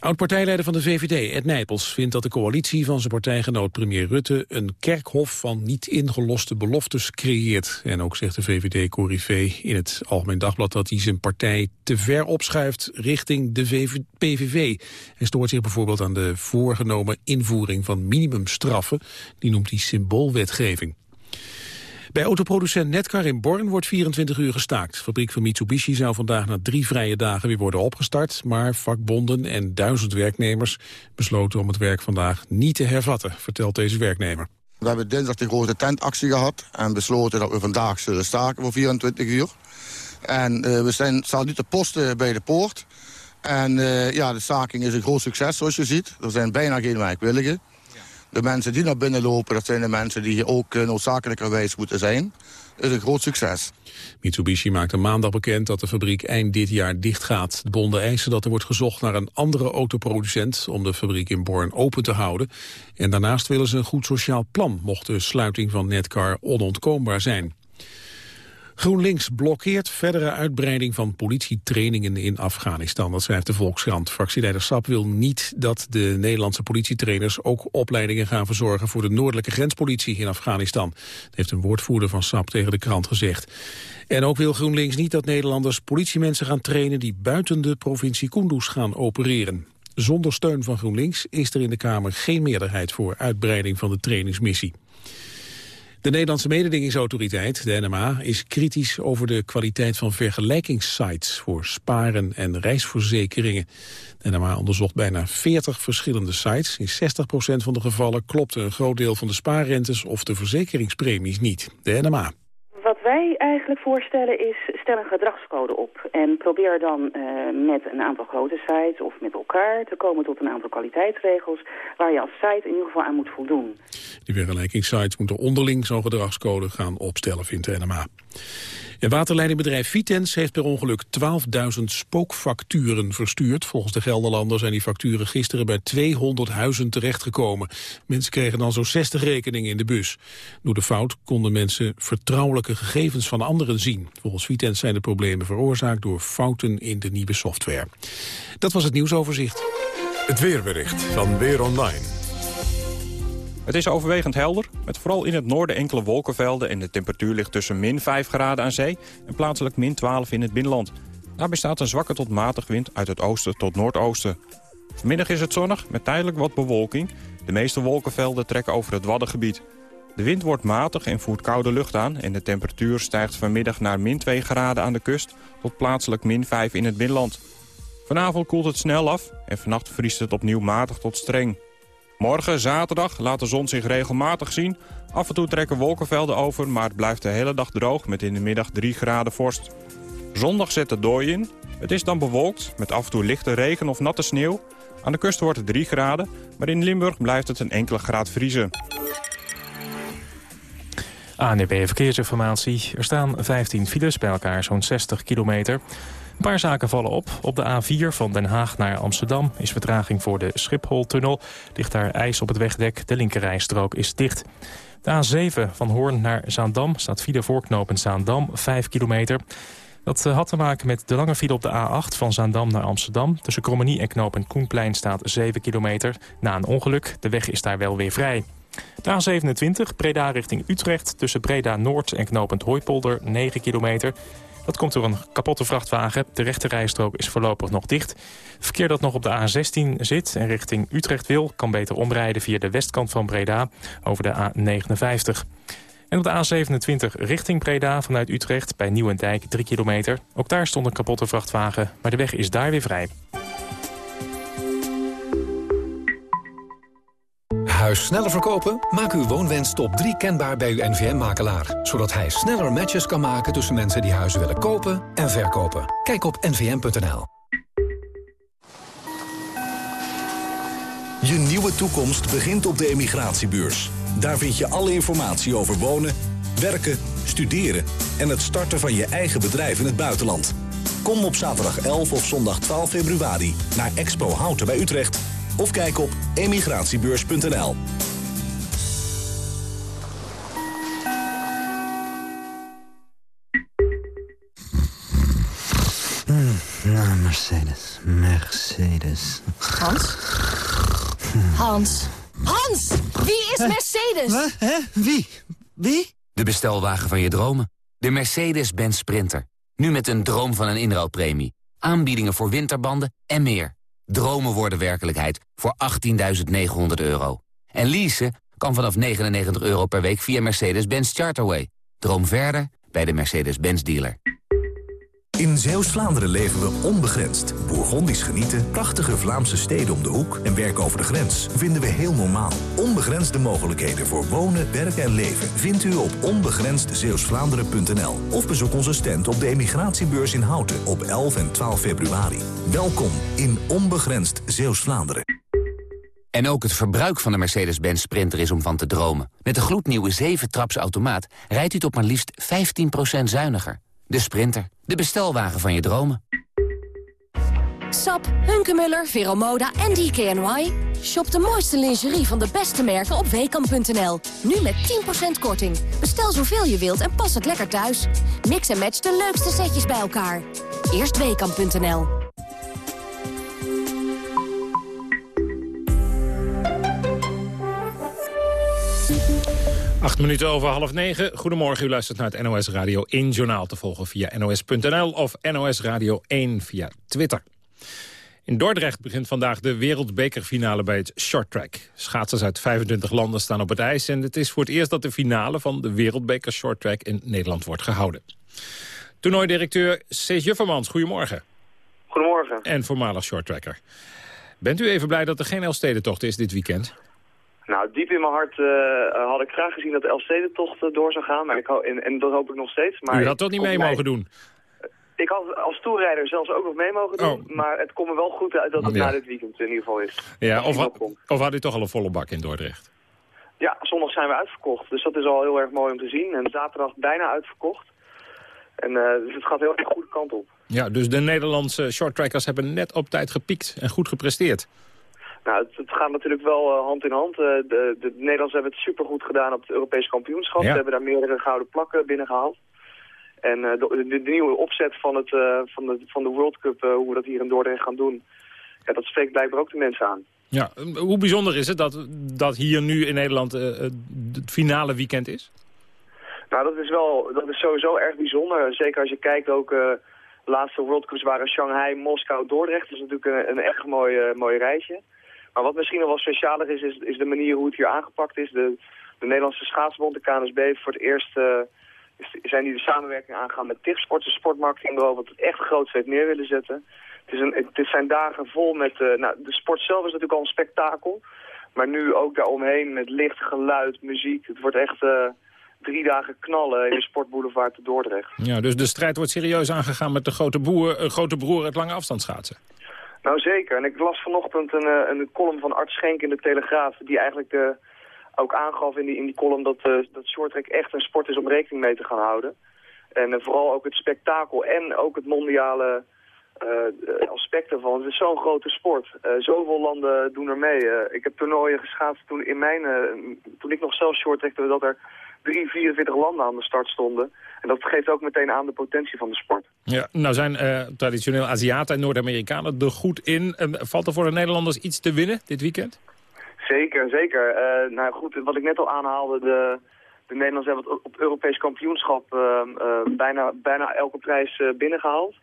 Oud-partijleider van de VVD, Ed Nijpels, vindt dat de coalitie van zijn partijgenoot premier Rutte een kerkhof van niet ingeloste beloftes creëert. En ook zegt de VVD-corrivé in het Algemeen Dagblad dat hij zijn partij te ver opschuift richting de PVV. Hij stoort zich bijvoorbeeld aan de voorgenomen invoering van minimumstraffen. Die noemt hij symboolwetgeving. Bij autoproducent Netcar in Born wordt 24 uur gestaakt. De fabriek van Mitsubishi zou vandaag na drie vrije dagen weer worden opgestart. Maar vakbonden en duizend werknemers besloten om het werk vandaag niet te hervatten, vertelt deze werknemer. We hebben dinsdag de grote tentactie gehad en besloten dat we vandaag zullen staken voor 24 uur. En uh, we zijn, staan nu te posten bij de poort. En uh, ja, de staking is een groot succes zoals je ziet. Er zijn bijna geen werkwilligen. De mensen die naar binnen lopen, dat zijn de mensen die ook uh, noodzakelijkerwijs moeten zijn. Is een groot succes. Mitsubishi maakte maandag bekend dat de fabriek eind dit jaar dicht gaat. De bonden eisen dat er wordt gezocht naar een andere autoproducent... om de fabriek in Born open te houden. En daarnaast willen ze een goed sociaal plan... mocht de sluiting van Netcar onontkoombaar zijn. GroenLinks blokkeert verdere uitbreiding van politietrainingen in Afghanistan. Dat schrijft de Volkskrant. Fractieleider Sap wil niet dat de Nederlandse politietrainers ook opleidingen gaan verzorgen voor de noordelijke grenspolitie in Afghanistan. Dat heeft een woordvoerder van Sap tegen de krant gezegd. En ook wil GroenLinks niet dat Nederlanders politiemensen gaan trainen die buiten de provincie Kunduz gaan opereren. Zonder steun van GroenLinks is er in de Kamer geen meerderheid voor uitbreiding van de trainingsmissie. De Nederlandse mededingingsautoriteit, de NMA, is kritisch over de kwaliteit van vergelijkingssites voor sparen en reisverzekeringen. De NMA onderzocht bijna 40 verschillende sites. In 60% van de gevallen klopte een groot deel van de spaarrentes of de verzekeringspremies niet. De NMA. Wat wij eigenlijk voorstellen is, stel een gedragscode op. En probeer dan eh, met een aantal grote sites of met elkaar te komen tot een aantal kwaliteitsregels... waar je als site in ieder geval aan moet voldoen. Die vergelijkingssites moeten onderling zo'n gedragscode gaan opstellen, vindt de NMA. Waterleidingbedrijf Vitens heeft per ongeluk 12.000 spookfacturen verstuurd. Volgens de Gelderlander zijn die facturen gisteren bij 200 huizen terechtgekomen. Mensen kregen dan zo'n 60 rekeningen in de bus. Door de fout konden mensen vertrouwelijke gegevens van anderen zien. Volgens Vitens zijn de problemen veroorzaakt door fouten in de nieuwe software. Dat was het nieuwsoverzicht. Het weerbericht van Weer Online. Het is overwegend helder, met vooral in het noorden enkele wolkenvelden... en de temperatuur ligt tussen min 5 graden aan zee... en plaatselijk min 12 in het binnenland. Daarbij staat een zwakke tot matig wind uit het oosten tot noordoosten. Vanmiddag is het zonnig, met tijdelijk wat bewolking. De meeste wolkenvelden trekken over het Waddengebied. De wind wordt matig en voert koude lucht aan... en de temperatuur stijgt vanmiddag naar min 2 graden aan de kust... tot plaatselijk min 5 in het binnenland. Vanavond koelt het snel af en vannacht vriest het opnieuw matig tot streng. Morgen, zaterdag, laat de zon zich regelmatig zien. Af en toe trekken wolkenvelden over, maar het blijft de hele dag droog... met in de middag 3 graden vorst. Zondag zet de dooi in. Het is dan bewolkt, met af en toe lichte regen of natte sneeuw. Aan de kust wordt het 3 graden, maar in Limburg blijft het een enkele graad vriezen. ANB Verkeersinformatie. Er staan 15 files bij elkaar, zo'n 60 kilometer. Een paar zaken vallen op. Op de A4 van Den Haag naar Amsterdam is vertraging voor de Schipholtunnel. Ligt daar ijs op het wegdek. De linkerrijstrook is dicht. De A7 van Hoorn naar Zaandam staat file voorknopend Zaandam, 5 kilometer. Dat eh, had te maken met de lange file op de A8 van Zaandam naar Amsterdam. Tussen Krommenie en knooppunt Koenplein staat 7 kilometer. Na een ongeluk, de weg is daar wel weer vrij. De A27, Breda richting Utrecht, tussen Breda Noord en knooppunt Hooipolder, 9 kilometer. Dat komt door een kapotte vrachtwagen. De rechterrijstrook is voorlopig nog dicht. Verkeer dat nog op de A16 zit en richting Utrecht wil... kan beter omrijden via de westkant van Breda over de A59. En op de A27 richting Breda vanuit Utrecht bij Nieuwendijk 3 kilometer. Ook daar stond een kapotte vrachtwagen, maar de weg is daar weer vrij. Huis sneller verkopen? Maak uw woonwens top 3 kenbaar bij uw NVM-makelaar. Zodat hij sneller matches kan maken tussen mensen die huizen willen kopen en verkopen. Kijk op nvm.nl. Je nieuwe toekomst begint op de emigratiebeurs. Daar vind je alle informatie over wonen, werken, studeren... en het starten van je eigen bedrijf in het buitenland. Kom op zaterdag 11 of zondag 12 februari naar Expo Houten bij Utrecht of kijk op emigratiebeurs.nl. Mm, nou, Mercedes. Mercedes. Hans? Hans? Hans! Wie is Mercedes? Wat? Hè? Wie? Wie? De bestelwagen van je dromen. De Mercedes-Benz Sprinter. Nu met een droom van een inruilpremie. Aanbiedingen voor winterbanden en meer. Dromen worden werkelijkheid voor 18.900 euro. En leasen kan vanaf 99 euro per week via Mercedes-Benz Charterway. Droom verder bij de Mercedes-Benz dealer. In Zeeuws-Vlaanderen leven we onbegrensd. Bourgondisch genieten, prachtige Vlaamse steden om de hoek en werken over de grens vinden we heel normaal. Onbegrensde mogelijkheden voor wonen, werken en leven vindt u op onbegrensdzeeuwsvlaanderen.nl of bezoek onze stand op de emigratiebeurs in Houten op 11 en 12 februari. Welkom in Onbegrensd Zeeuws-Vlaanderen. En ook het verbruik van de Mercedes-Benz Sprinter is om van te dromen. Met de gloednieuwe 7-traps automaat rijdt u tot maar liefst 15% zuiniger. De Sprinter, de bestelwagen van je dromen. Sap, Hunkemuller, Veromoda en DKNY. Shop de mooiste lingerie van de beste merken op weekamp.nl. Nu met 10% korting. Bestel zoveel je wilt en pas het lekker thuis. Mix en match de leukste setjes bij elkaar. Eerst weekamp.nl. Acht minuten over half negen. Goedemorgen, u luistert naar het NOS Radio 1 journaal te volgen via nos.nl of NOS Radio 1 via Twitter. In Dordrecht begint vandaag de wereldbekerfinale bij het shorttrack. Schaatsers uit 25 landen staan op het ijs... en het is voor het eerst dat de finale van de wereldbeker shorttrack in Nederland wordt gehouden. Toernooidirecteur Cees Juffermans, goedemorgen. Goedemorgen. En voormalig shorttracker. Bent u even blij dat er geen Elfstedentocht is dit weekend? Nou, diep in mijn hart uh, had ik graag gezien dat de Elfstedentocht uh, door zou gaan. Maar ik en, en, dat hoop ik nog steeds. Maar U had toch niet mee mogen doen? Ik had als toerrijder zelfs ook nog mee mogen doen. Oh. Maar het komt me wel goed uit dat het na dit weekend in ieder geval is. Ja, of, of had u toch al een volle bak in Dordrecht? Ja, zondag zijn we uitverkocht. Dus dat is al heel erg mooi om te zien. En zaterdag bijna uitverkocht. En uh, dus het gaat heel erg goede kant op. Ja, dus de Nederlandse shorttrackers hebben net op tijd gepiekt en goed gepresteerd. Nou, het, gaat natuurlijk wel uh, hand in hand. Uh, de, de Nederlanders hebben het supergoed gedaan op het Europese kampioenschap. Ja. Ze hebben daar meerdere gouden plakken binnengehaald. En uh, de, de, de, nieuwe opzet van, het, van, de, van de World Cup, hoe we dat hier in Dordrecht gaan doen... Ja, dat spreekt blijkbaar ook de mensen aan. Ja, hoe bijzonder is het dat, dat hier nu in Nederland het finale weekend is? Nou, dat is, wel, dat is sowieso erg bijzonder. Zeker als je kijkt ook... de laatste World Cups waren Shanghai, Moskou, Dordrecht. Dat is natuurlijk een, een echt mooi, mooi reisje. Maar wat misschien nog wel specialer is, is, is de manier hoe het hier aangepakt is. De, de Nederlandse schaatsbond, de KNSB, voor het eerst uh, zijn die de samenwerking aangegaan met TIGsport, de sportmarketingbureau, wat het echt groot heeft neer willen zetten. Het, is een, het zijn dagen vol met, uh, nou, de sport zelf is natuurlijk al een spektakel. Maar nu ook daaromheen met licht, geluid, muziek. Het wordt echt uh, drie dagen knallen in de sportboulevard te Dordrecht. Ja, dus de strijd wordt serieus aangegaan met de grote, boer, grote broer het lange afstandsschaatsen. Nou zeker. En ik las vanochtend een, eh, een column van Art Schenk in de Telegraaf... die eigenlijk uh, ook aangaf in die, in die column dat, uh, dat shorttrack echt een sport is om rekening mee te gaan houden. En vooral ook het spektakel en ook het mondiale aspect ervan. Het is zo'n grote sport. zoveel landen doen er mee. ik heb toernooien geschaatst toen, in mijn, toen ik nog zelf shorttrackte... dat er drie, 44 landen aan de start stonden. En dat geeft ook meteen aan de potentie van de sport. Ja, nou zijn uh, traditioneel Aziaten en Noord-Amerikanen er goed in. Uh, valt er voor de Nederlanders iets te winnen dit weekend? Zeker, zeker. Uh, nou goed, wat ik net al aanhaalde, de, de Nederlanders hebben het op Europees kampioenschap bijna, bijna elke prijs binnengehaald.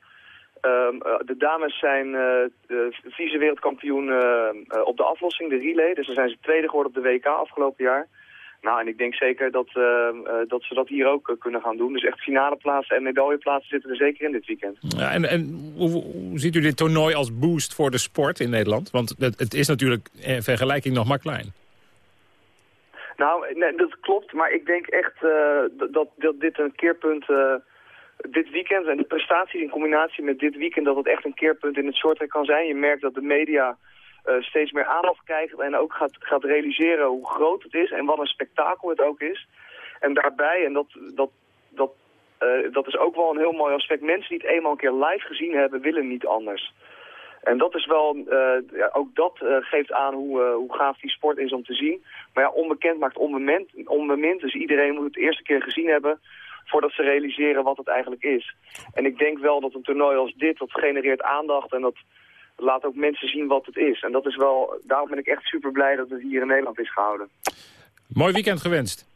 Ehm, de dames zijn vice wereldkampioen op de aflossing, de relay. Dus dan zijn ze tweede geworden op de WK afgelopen jaar. Nou, en ik denk zeker dat, uh, uh, dat ze dat hier ook uh, kunnen gaan doen. Dus echt finale plaatsen en medailleplaatsen zitten er zeker in dit weekend. Ja, en en hoe, hoe, ziet u dit toernooi als boost voor de sport in Nederland? Want het, het is natuurlijk in vergelijking nog maar klein. Nou, nee, dat klopt. Maar ik denk echt dat, dat dit een keerpunt... dit weekend en de prestaties in combinatie met dit weekend... dat het echt een keerpunt in het shorttrack kan zijn. Je merkt dat de media uh, steeds meer aandacht krijgt en ook gaat, gaat realiseren hoe groot het is en wat een spektakel het ook is. En daarbij, en dat, dat, dat, uh, dat is ook wel een heel mooi aspect, mensen die het eenmaal een keer live gezien hebben, willen niet anders. En dat is wel, uh, ja, ook dat geeft aan hoe, hoe gaaf die sport is om te zien. Maar ja, onbekend maakt onbemind, onbemind, dus iedereen moet het eerste keer gezien hebben voordat ze realiseren wat het eigenlijk is. En ik denk wel dat een toernooi als dit, dat genereert aandacht en dat laat ook mensen zien wat het is. En dat is wel, daarom ben ik echt super blij dat het hier in Nederland is gehouden. Mooi weekend gewenst.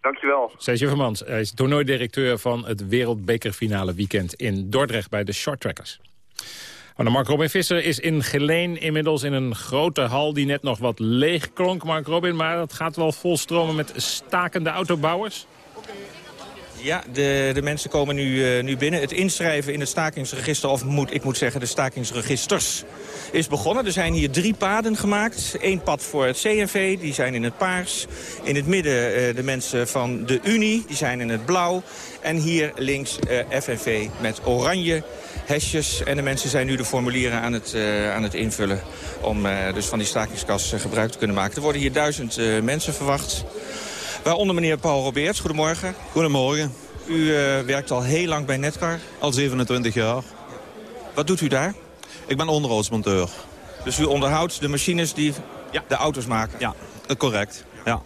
Dankjewel. Cesje Vermans, hij is toernooidirecteur van het wereldbekerfinale weekend in Dordrecht bij de shorttrackers. Oh, Mark Robin Visser is in Geleen inmiddels in een grote hal die net nog wat leeg klonk, Mark Robin. Maar het gaat wel vol stromen met stakende autobouwers. Ja, de, de mensen komen nu, uh, nu binnen. Het inschrijven in het stakingsregister, of moet, ik moet zeggen de stakingsregisters, is begonnen. Er zijn hier drie paden gemaakt. Eén pad voor het CNV, die zijn in het paars. In het midden uh, de mensen van de Unie, die zijn in het blauw. En hier links eh, FNV met oranje hesjes. En de mensen zijn nu de formulieren aan het, aan het invullen... om dus van die stakingskas gebruik te kunnen maken. Er worden hier duizend mensen verwacht. Waaronder meneer Paul Robeerts. Goedemorgen. Goedemorgen. U uh, werkt al heel lang bij Netcar. Al 27 jaar. Wat doet u daar? Ik ben onderhoudsmonteur. Dus u onderhoudt de machines die ja. de auto's maken? Ja, correct. Ja.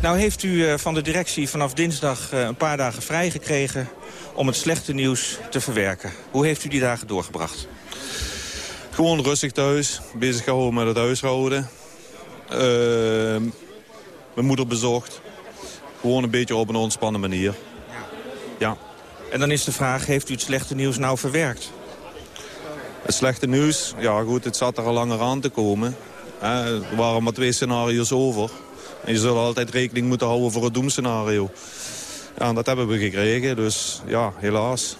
Nou heeft u uh, van de directie vanaf dinsdag uh, een paar dagen vrijgekregen om het slechte nieuws te verwerken. Hoe heeft u die dagen doorgebracht? Gewoon rustig thuis, bezig gehouden met het huishouden. mijn moeder bezocht. Gewoon een beetje op een ontspannen manier. Ja. ja. En dan is de vraag, heeft u het slechte nieuws nou verwerkt? Het slechte nieuws? Ja goed, het zat er al langer aan te komen. Er waren maar twee scenario's over. En je zult altijd rekening moeten houden voor het doemscenario. Ja, en dat hebben we gekregen, dus ja, helaas.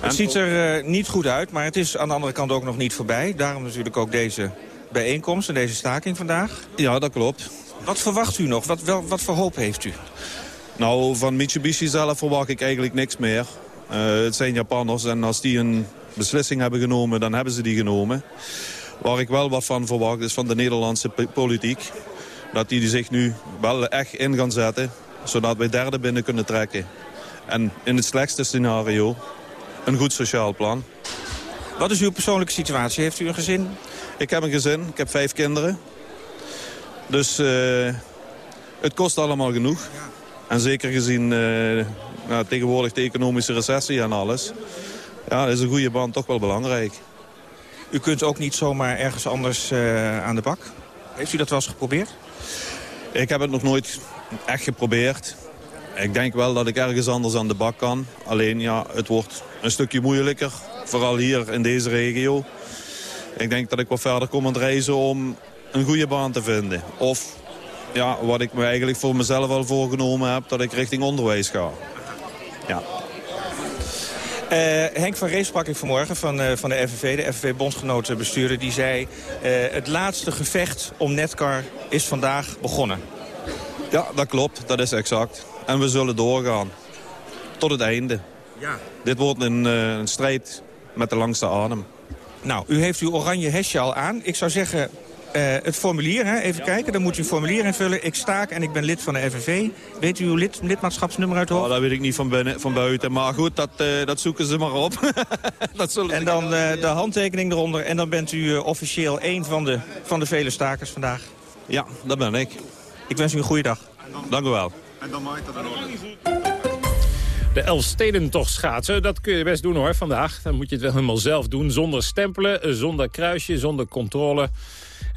Het ziet er uh, niet goed uit, maar het is aan de andere kant ook nog niet voorbij. Daarom natuurlijk ook deze bijeenkomst en deze staking vandaag. Ja, dat klopt. Wat verwacht u nog? Wat, wel, wat voor hoop heeft u? Nou, van Mitsubishi zelf verwacht ik eigenlijk niks meer. Uh, het zijn Japanners en als die een beslissing hebben genomen, dan hebben ze die genomen. Waar ik wel wat van verwacht is van de Nederlandse politiek. Dat die zich nu wel echt in gaan zetten, zodat wij derde binnen kunnen trekken. En in het slechtste scenario een goed sociaal plan. Wat is uw persoonlijke situatie? Heeft u een gezin? Ik heb een gezin, ik heb vijf kinderen. Dus uh, het kost allemaal genoeg. En zeker gezien uh, nou, tegenwoordig de economische recessie en alles... Ja, is een goede band toch wel belangrijk. U kunt ook niet zomaar ergens anders uh, aan de bak? Heeft u dat wel eens geprobeerd? Ik heb het nog nooit echt geprobeerd. Ik denk wel dat ik ergens anders aan de bak kan. Alleen ja, het wordt een stukje moeilijker. Vooral hier in deze regio. Ik denk dat ik wat verder kom aan het reizen om een goede baan te vinden. Of ja, wat ik me eigenlijk voor mezelf al voorgenomen heb, dat ik richting onderwijs ga. Ja. Uh, Henk van Rees sprak ik vanmorgen van, uh, van de FNV, de FNV-bondsgenotenbestuurder. Die zei, uh, het laatste gevecht om Netcar is vandaag begonnen. Ja, dat klopt. Dat is exact. En we zullen doorgaan. Tot het einde. Ja. Dit wordt een, een strijd met de langste adem. Nou, u heeft uw oranje hesje al aan. Ik zou zeggen, uh, het formulier, hè? even kijken, dan moet u een formulier invullen. Ik staak en ik ben lid van de FNV. Weet u uw lid, lidmaatschapsnummer uit hoofd? Oh, dat weet ik niet van, binnen, van buiten, maar goed, dat, uh, dat zoeken ze maar op. dat zullen en dan uh, de handtekening eronder en dan bent u officieel één van de, van de vele stakers vandaag. Ja, dat ben ik. Ik wens u een goede dag. Dank u wel. En dan maakt dat in orde. De Elfstedentocht schaatsen, dat kun je best doen hoor vandaag. Dan moet je het wel helemaal zelf doen, zonder stempelen, zonder kruisje, zonder controle.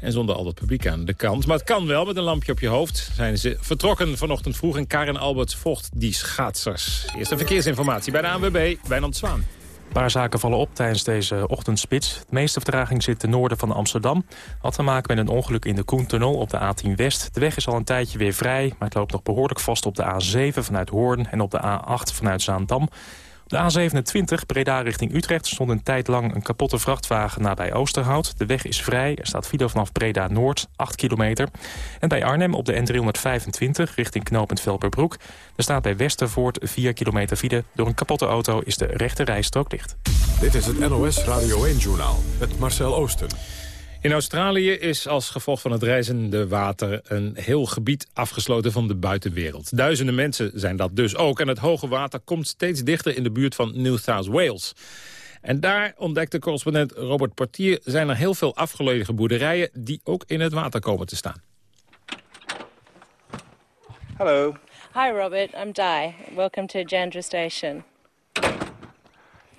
En zonder al dat publiek aan de kant. Maar het kan wel met een lampje op je hoofd. Zijn ze vertrokken vanochtend vroeg en Karen Albert vocht die schaatsers. Eerste verkeersinformatie bij de ANWB, Wijnand Zwaan. Een paar zaken vallen op tijdens deze ochtendspits. De meeste vertraging zit ten noorden van Amsterdam. Had te maken met een ongeluk in de Koentunnel op de A10 West. De weg is al een tijdje weer vrij, maar het loopt nog behoorlijk vast op de A7 vanuit Hoorn... en op de A8 vanuit Zaandam. De A27, Breda richting Utrecht, stond een tijd lang een kapotte vrachtwagen nabij Oosterhout. De weg is vrij, er staat file vanaf Breda Noord, 8 kilometer. En bij Arnhem op de N325 richting knooppunt Velperbroek. Er staat bij Westervoort 4 kilometer file. Door een kapotte auto is de rechte rijstrook dicht. Dit is het NOS Radio 1-journaal met Marcel Oosten. In Australië is als gevolg van het reizende water een heel gebied afgesloten van de buitenwereld. Duizenden mensen zijn dat dus ook. En het hoge water komt steeds dichter in de buurt van New South Wales. En daar ontdekte correspondent Robert Portier zijn er heel veel afgelegen boerderijen die ook in het water komen te staan. Hallo. Hi Robert, I'm Di. Welcome to Jandra Station.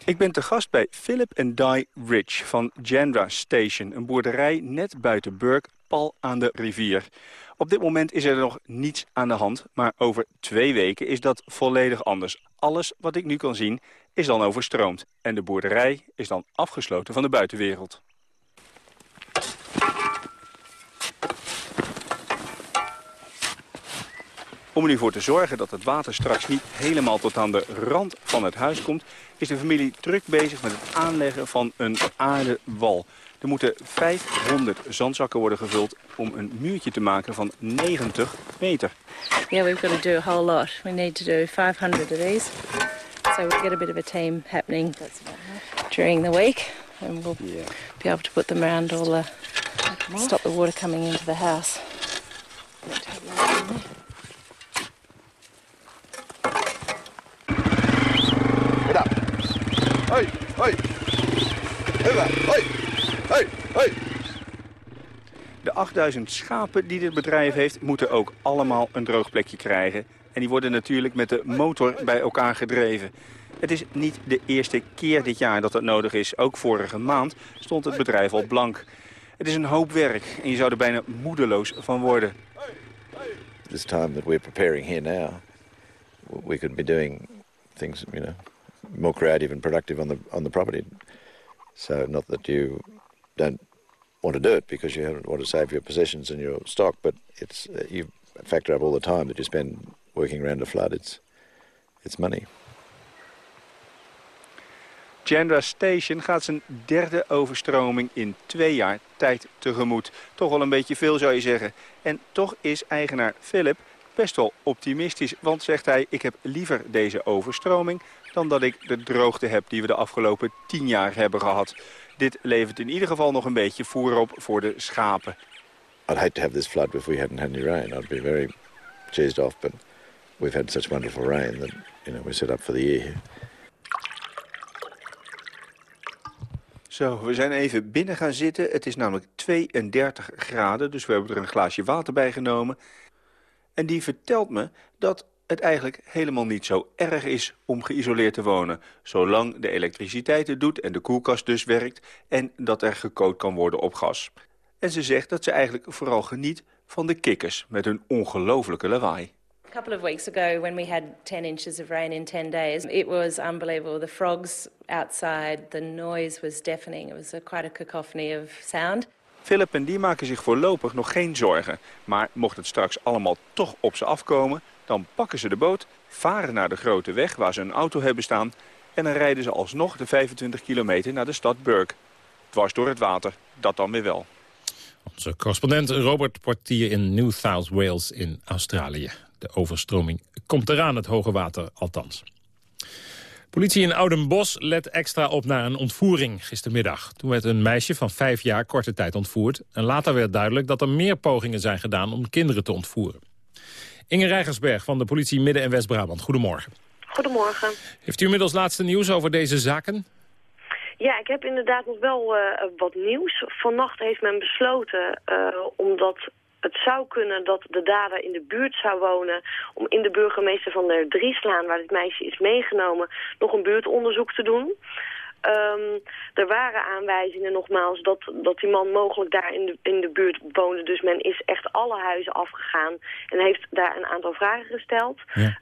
Ik ben te gast bij Philip en Di Rich van Jandra Station. Een boerderij net buiten Burke, pal aan de rivier. Op dit moment is er nog niets aan de hand, maar over twee weken is dat volledig anders. Alles wat ik nu kan zien is dan overstroomd. En de boerderij is dan afgesloten van de buitenwereld. Om er nu voor te zorgen dat het water straks niet helemaal tot aan de rand van het huis komt... is de familie druk bezig met het aanleggen van een aardewal. Er moeten 500 zandzakken worden gevuld om een muurtje te maken van 90 meter. Yeah, we've got to do a whole lot. We need to do 500 of these. So we'll get a bit of a team happening during the week. And we'll yeah. be able to put them around all the... stop the water coming into the house. Hoi, hoi. Hoi, hoi, hoi. De 8000 schapen die dit bedrijf heeft, moeten ook allemaal een droog plekje krijgen. En die worden natuurlijk met de motor bij elkaar gedreven. Het is niet de eerste keer dit jaar dat dat nodig is. Ook vorige maand stond het bedrijf al blank. Het is een hoop werk en je zou er bijna moedeloos van worden. This time that we're preparing here now, we could be doing things, you know, more creative and productive on the on the property. So not that you don't want to do it because you want to save your possessions and your stock, but it's you factor up all the time that you spend working around a flood. It's it's money. Chandra Station gaat zijn derde overstroming in twee jaar tijd tegemoet. Toch wel een beetje veel zou je zeggen. En toch is eigenaar Philip best wel optimistisch. Want zegt hij, ik heb liever deze overstroming dan dat ik de droogte heb die we de afgelopen tien jaar hebben gehad. Dit levert in ieder geval nog een beetje voer op voor de schapen. I'd hate to have this flood if we hadn't had any rain. I'd be very cheesed off, but we've had such wonderful rain that you know we're set up for the year here. Zo, we zijn even binnen gaan zitten. Het is namelijk 32 graden, dus we hebben er een glaasje water bij genomen. En die vertelt me dat het eigenlijk helemaal niet zo erg is om geïsoleerd te wonen. Zolang de elektriciteit het doet en de koelkast dus werkt... en dat er gekookt kan worden op gas. En ze zegt dat ze eigenlijk vooral geniet van de kikkers met hun ongelofelijke lawaai. A couple of weeks ago, when we had 10 inches of rain in 10 days, it was unbelievable. The frogs outside, the noise was deafening. It was a, quite a cacophony of sound. Philip en die maken zich voorlopig nog geen zorgen. Maar mocht het straks allemaal toch op ze afkomen... dan pakken ze de boot, varen naar de grote weg waar ze een auto hebben staan... en dan rijden ze alsnog de 25 kilometer naar de stad Burke. Dwars door het water, dat dan weer wel. Onze correspondent Robert Portier in New South Wales in Australië. De overstroming komt eraan, het hoge water althans. Politie in Oudenbos let extra op naar een ontvoering gistermiddag. Toen werd een meisje van vijf jaar korte tijd ontvoerd. En later werd duidelijk dat er meer pogingen zijn gedaan om kinderen te ontvoeren. Inge Rijgersberg van de politie Midden- en West-Brabant. Goedemorgen. Goedemorgen. Heeft u inmiddels laatste nieuws over deze zaken? Ja, ik heb inderdaad nog wel uh, wat nieuws. Vannacht heeft men besloten, uh, omdat het zou kunnen dat de dader in de buurt zou wonen... om in de burgemeester van de Drieslaan, waar dit meisje is meegenomen... nog een buurtonderzoek te doen. Um, er waren aanwijzingen nogmaals dat, dat die man mogelijk daar in de, in de buurt woonde. Dus men is echt alle huizen afgegaan en heeft daar een aantal vragen gesteld. Eén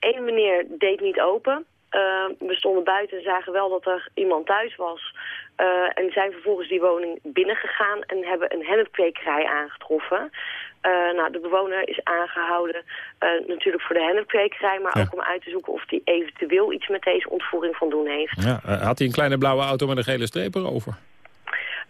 ja. um, meneer deed niet open. Uh, we stonden buiten en zagen wel dat er iemand thuis was. Uh, en zijn vervolgens die woning binnengegaan en hebben een hennepkwekerij aangetroffen. Uh, nou, de bewoner is aangehouden uh, natuurlijk voor de hennepkwekerij... maar ja. ook om uit te zoeken of hij eventueel iets met deze ontvoering van doen heeft. Ja, had hij een kleine blauwe auto met een gele streep erover?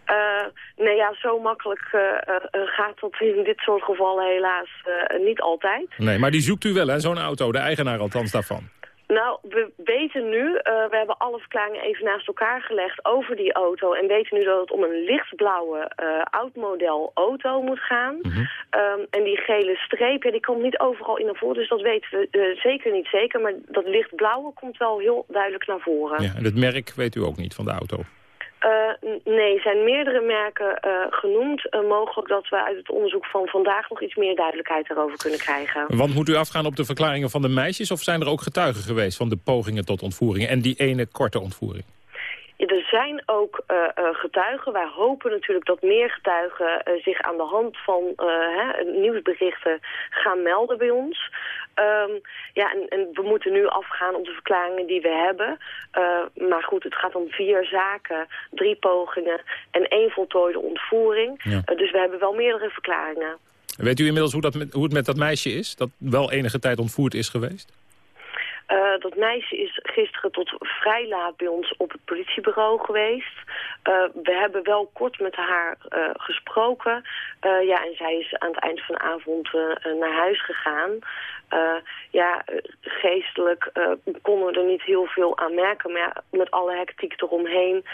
Uh, nee, ja, zo makkelijk uh, uh, gaat dat in dit soort gevallen helaas niet altijd. Nee, maar die zoekt u wel, hè, zo'n auto, de eigenaar althans daarvan. Nou, we weten nu, uh, we hebben alle verklaringen even naast elkaar gelegd over die auto... en weten nu dat het om een lichtblauwe uh, oud-model auto moet gaan. Mm -hmm. um, en die gele streep, ja, die komt niet overal in naar voren, dus dat weten we uh, zeker niet zeker. Maar dat lichtblauwe komt wel heel duidelijk naar voren. Ja, en het merk weet u ook niet van de auto? Uh, nee, er zijn meerdere merken uh, genoemd. Uh, mogelijk dat we uit het onderzoek van vandaag nog iets meer duidelijkheid daarover kunnen krijgen. Want moet u afgaan op de verklaringen van de meisjes... of zijn er ook getuigen geweest van de pogingen tot ontvoeringen... en die ene korte ontvoering? Ja, er zijn ook uh, getuigen. Wij hopen natuurlijk dat meer getuigen uh, zich aan de hand van hè, nieuwsberichten gaan melden bij ons. Um, ja, en, en, we moeten nu afgaan op de verklaringen die we hebben. maar goed, het gaat om vier zaken, drie pogingen en één voltooide ontvoering. Ja. dus we hebben wel meerdere verklaringen. Weet u inmiddels hoe, dat met, hoe het met dat meisje is? Dat wel enige tijd ontvoerd is geweest? Uh, dat meisje is gisteren tot vrij laat bij ons op het politiebureau geweest. Uh, we hebben wel kort met haar uh, gesproken. ja, en zij is aan het eind van de avond naar huis gegaan. ja, geestelijk konden we er niet heel veel aan merken. Maar ja, met alle hectiek eromheen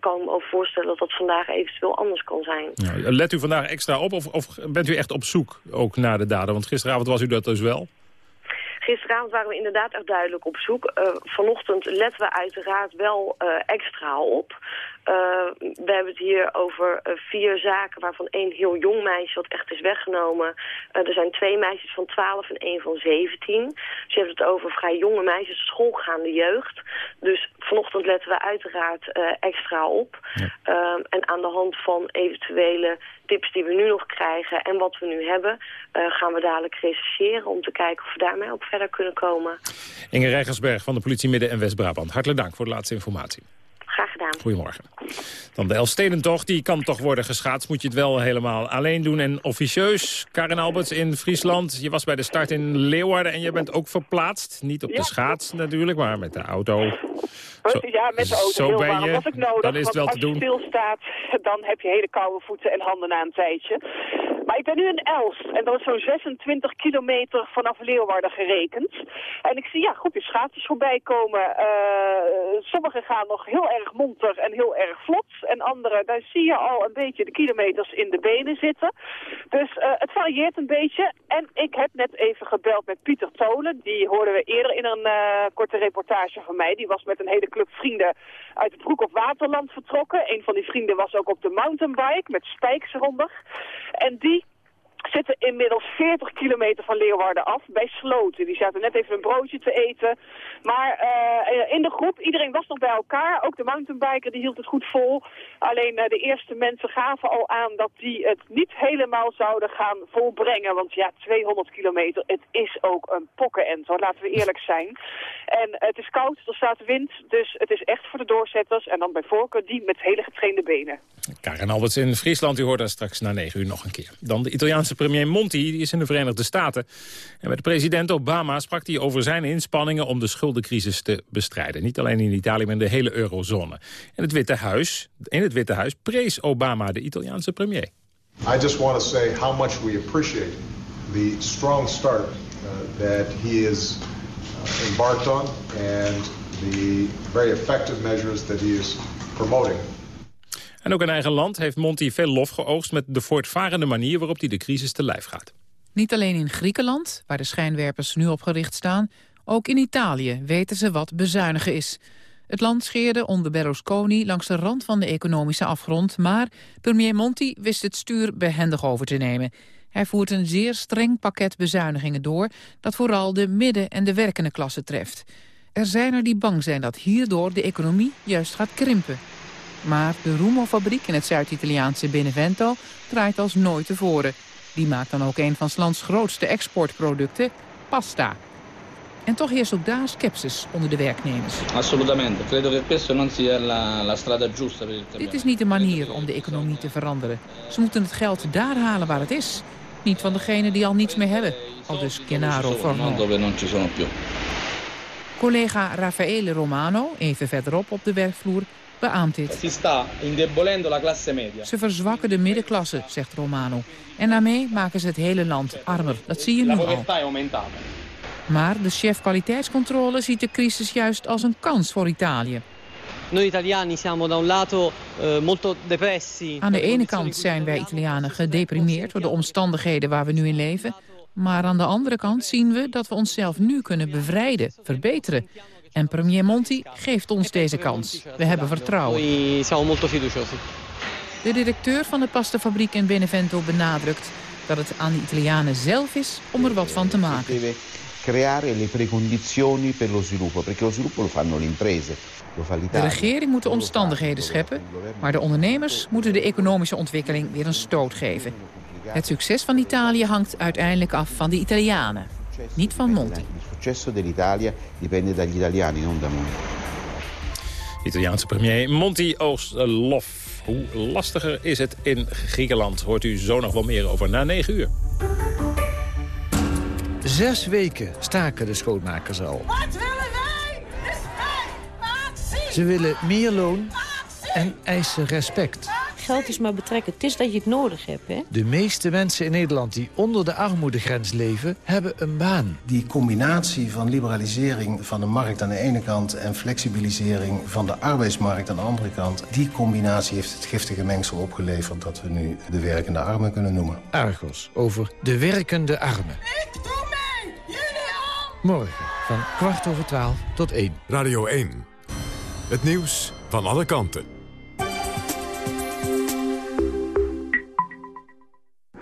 kan ik me ook voorstellen dat dat vandaag eventueel anders kan zijn. Let u vandaag extra op of, of bent u echt op zoek ook naar de dader? Want gisteravond was u dat dus wel. Gisteravond waren we inderdaad echt duidelijk op zoek. Uh, vanochtend letten we uiteraard wel uh, extra op. Uh, we hebben het hier over vier zaken waarvan één heel jong meisje wat echt is weggenomen. er zijn twee meisjes van 12 en één van 17. Dus je hebt het over vrij jonge meisjes, schoolgaande jeugd. Dus vanochtend letten we uiteraard extra op. Ja. en aan de hand van eventuele tips die we nu nog krijgen en wat we nu hebben... Uh, gaan we dadelijk rechercheren om te kijken of we daarmee ook verder kunnen komen. Inge Rijgersberg van de politie Midden- en West-Brabant. Hartelijk dank voor de laatste informatie. Gedaan. Goedemorgen. Dan de Elfstedentocht, die kan toch worden geschaatst. Moet je het wel helemaal alleen doen en officieus. Karin Alberts in Friesland, je was bij de start in Leeuwarden... en je bent ook verplaatst. Niet op de schaats natuurlijk, maar met de auto ja, met de auto. zo ben je, was ik nodig. dan is het wel te als je doen. stilstaat, dan heb je hele koude voeten en handen na een tijdje. Ik ben nu in Elst en dat is zo'n 26 kilometer vanaf Leeuwarden gerekend. En ik zie ja, groepjes schaatsers voorbij komen. Eh, sommigen gaan nog heel erg monter en heel erg vlot. En anderen, daar zie je al een beetje de kilometers in de benen zitten. Dus eh, het varieert een beetje. En ik heb net even gebeld met Pieter Tolen. Die hoorden we eerder in een eh, korte reportage van mij. Die was met een hele club vrienden uit het Broek op Waterland vertrokken. Een van die vrienden was ook op de mountainbike met spijks eronder. En die zitten inmiddels 40 kilometer van Leeuwarden af bij Sloten. Die zaten net even een broodje te eten. Maar eh, in de groep, iedereen was nog bij elkaar. Ook de mountainbiker die hield het goed vol. Alleen eh, de eerste mensen gaven al aan dat die het niet helemaal zouden gaan volbrengen. Want ja, 200 kilometer, het is ook een pokkenend laten we eerlijk zijn. En het is koud, er staat wind, dus het is echt voor de doorzetters. En dan bij voorkeur die met hele getrainde benen. Karen Alberts in Friesland, u hoort daar straks na negen uur nog een keer. Dan de Italiaanse premier Monti, is in de Verenigde Staten. En met president Obama sprak hij over zijn inspanningen om de schuldencrisis te bestrijden. Niet alleen in Italië, maar in de hele eurozone. En het Witte Huis, in het Witte Huis prees Obama de Italiaanse premier. I just want to say how much we appreciate the strong start uh, that he is uh, embarked on and the very effective measures that he is promoting. En ook in eigen land heeft Monti veel lof geoogst... met de voortvarende manier waarop hij de crisis te lijf gaat. Niet alleen in Griekenland, waar de schijnwerpers nu op gericht staan... ook in Italië weten ze wat bezuinigen is. Het land scheerde onder Berlusconi langs de rand van de economische afgrond... maar premier Monti wist het stuur behendig over te nemen. Hij voert een zeer streng pakket bezuinigingen door... dat vooral de midden- en de werkende klasse treft. Er zijn er die bang zijn dat hierdoor de economie juist gaat krimpen. Maar de Rumo-fabriek in het Zuid-Italiaanse Benevento draait als nooit tevoren. Die maakt dan ook een van 's lands grootste exportproducten, pasta. En toch heerst ook daar sceptisch onder de werknemers. Assolutamente, credo che questo non sia la, la strada giusta per il Dit is niet de manier om de economie te veranderen. Ze moeten het geld daar halen waar het is. Niet van degenen die al niets meer hebben. Al dus Gennaro Forno. Collega Raffaele Romano, even verderop op de werkvloer, beaamt dit. Si sta indebolendo la classe media. Ze verzwakken de middenklasse, zegt Romano. En daarmee maken ze het hele land armer. Dat zie je nu al. Maar de chef kwaliteitscontrole ziet de crisis juist als een kans voor Italië. Noi italiani siamo da un lato eh, molto depressi. Aan de ene kant zijn wij Italianen gedeprimeerd door de omstandigheden waar we nu in leven. Maar aan de andere kant zien we dat we onszelf nu kunnen bevrijden, verbeteren. En premier Monti geeft ons deze kans. We hebben vertrouwen. De directeur van de pastafabriek in Benevento benadrukt dat het aan de Italianen zelf is om er wat van te maken. deve creare le precondizioni per lo sviluppo, perché lo sviluppo lo fanno le imprese, lo fa De regering moet de omstandigheden scheppen, maar de ondernemers moeten de economische ontwikkeling weer een stoot geven. Het succes van Italië hangt uiteindelijk af van de Italianen, niet van Monti. Il successo dell'Italia dipende dagli italiani, non da Monti. Italiaanse premier Monti oogst lof. Hoe lastiger is het in Griekenland? Hoort u zo nog wel meer over na 9 uur. Zes weken staken de schoonmakers al. Wat willen wij? Respect! Ze willen meer loon en eisen respect. Geld is maar betrekken. Het is dat je het nodig hebt, hè? De meeste mensen in Nederland die onder de armoedegrens leven, hebben een baan. Die combinatie van liberalisering van de markt aan de ene kant... en flexibilisering van de arbeidsmarkt aan de andere kant... die combinatie heeft het giftige mengsel opgeleverd... dat we nu de werkende armen kunnen noemen. Argos over de werkende armen. Ik doe mee! Jullie ook! Morgen van kwart over twaalf tot één. Radio 1. Het nieuws van alle kanten.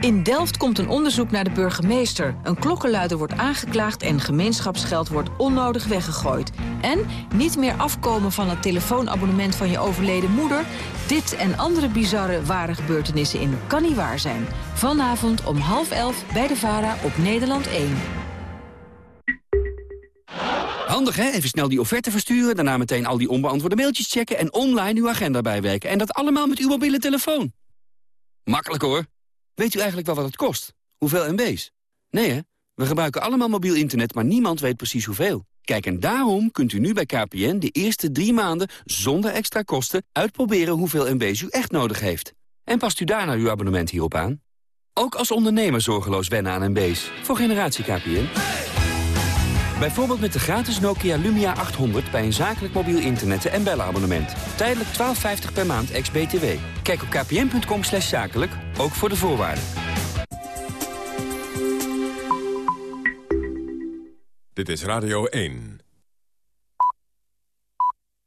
In Delft komt een onderzoek naar de burgemeester. Een klokkenluider wordt aangeklaagd en gemeenschapsgeld wordt onnodig weggegooid. En niet meer afkomen van het telefoonabonnement van je overleden moeder. Dit en andere bizarre ware gebeurtenissen in Kan Niet Waar Zijn. Vanavond om half elf bij de VARA op Nederland 1. Handig hè? Even snel die offerte versturen, daarna meteen al die onbeantwoorde mailtjes checken... en online uw agenda bijwerken. En dat allemaal met uw mobiele telefoon. Makkelijk hoor. Weet u eigenlijk wel wat het kost? Hoeveel MB's? Nee hè? We gebruiken allemaal mobiel internet, maar niemand weet precies hoeveel. Kijk, en daarom kunt u nu bij KPN de eerste drie maanden zonder extra kosten uitproberen hoeveel MB's u echt nodig heeft. En past u daarna uw abonnement hierop aan? Ook als ondernemer zorgeloos wennen aan MB's. Voor generatie KPN. Bijvoorbeeld met de gratis Nokia Lumia 800 bij een zakelijk mobiel internet- en bellenabonnement. Tijdelijk 12,50 per maand ex-BTW. Kijk op kpn.com slash zakelijk, ook voor de voorwaarden. Dit is Radio 1.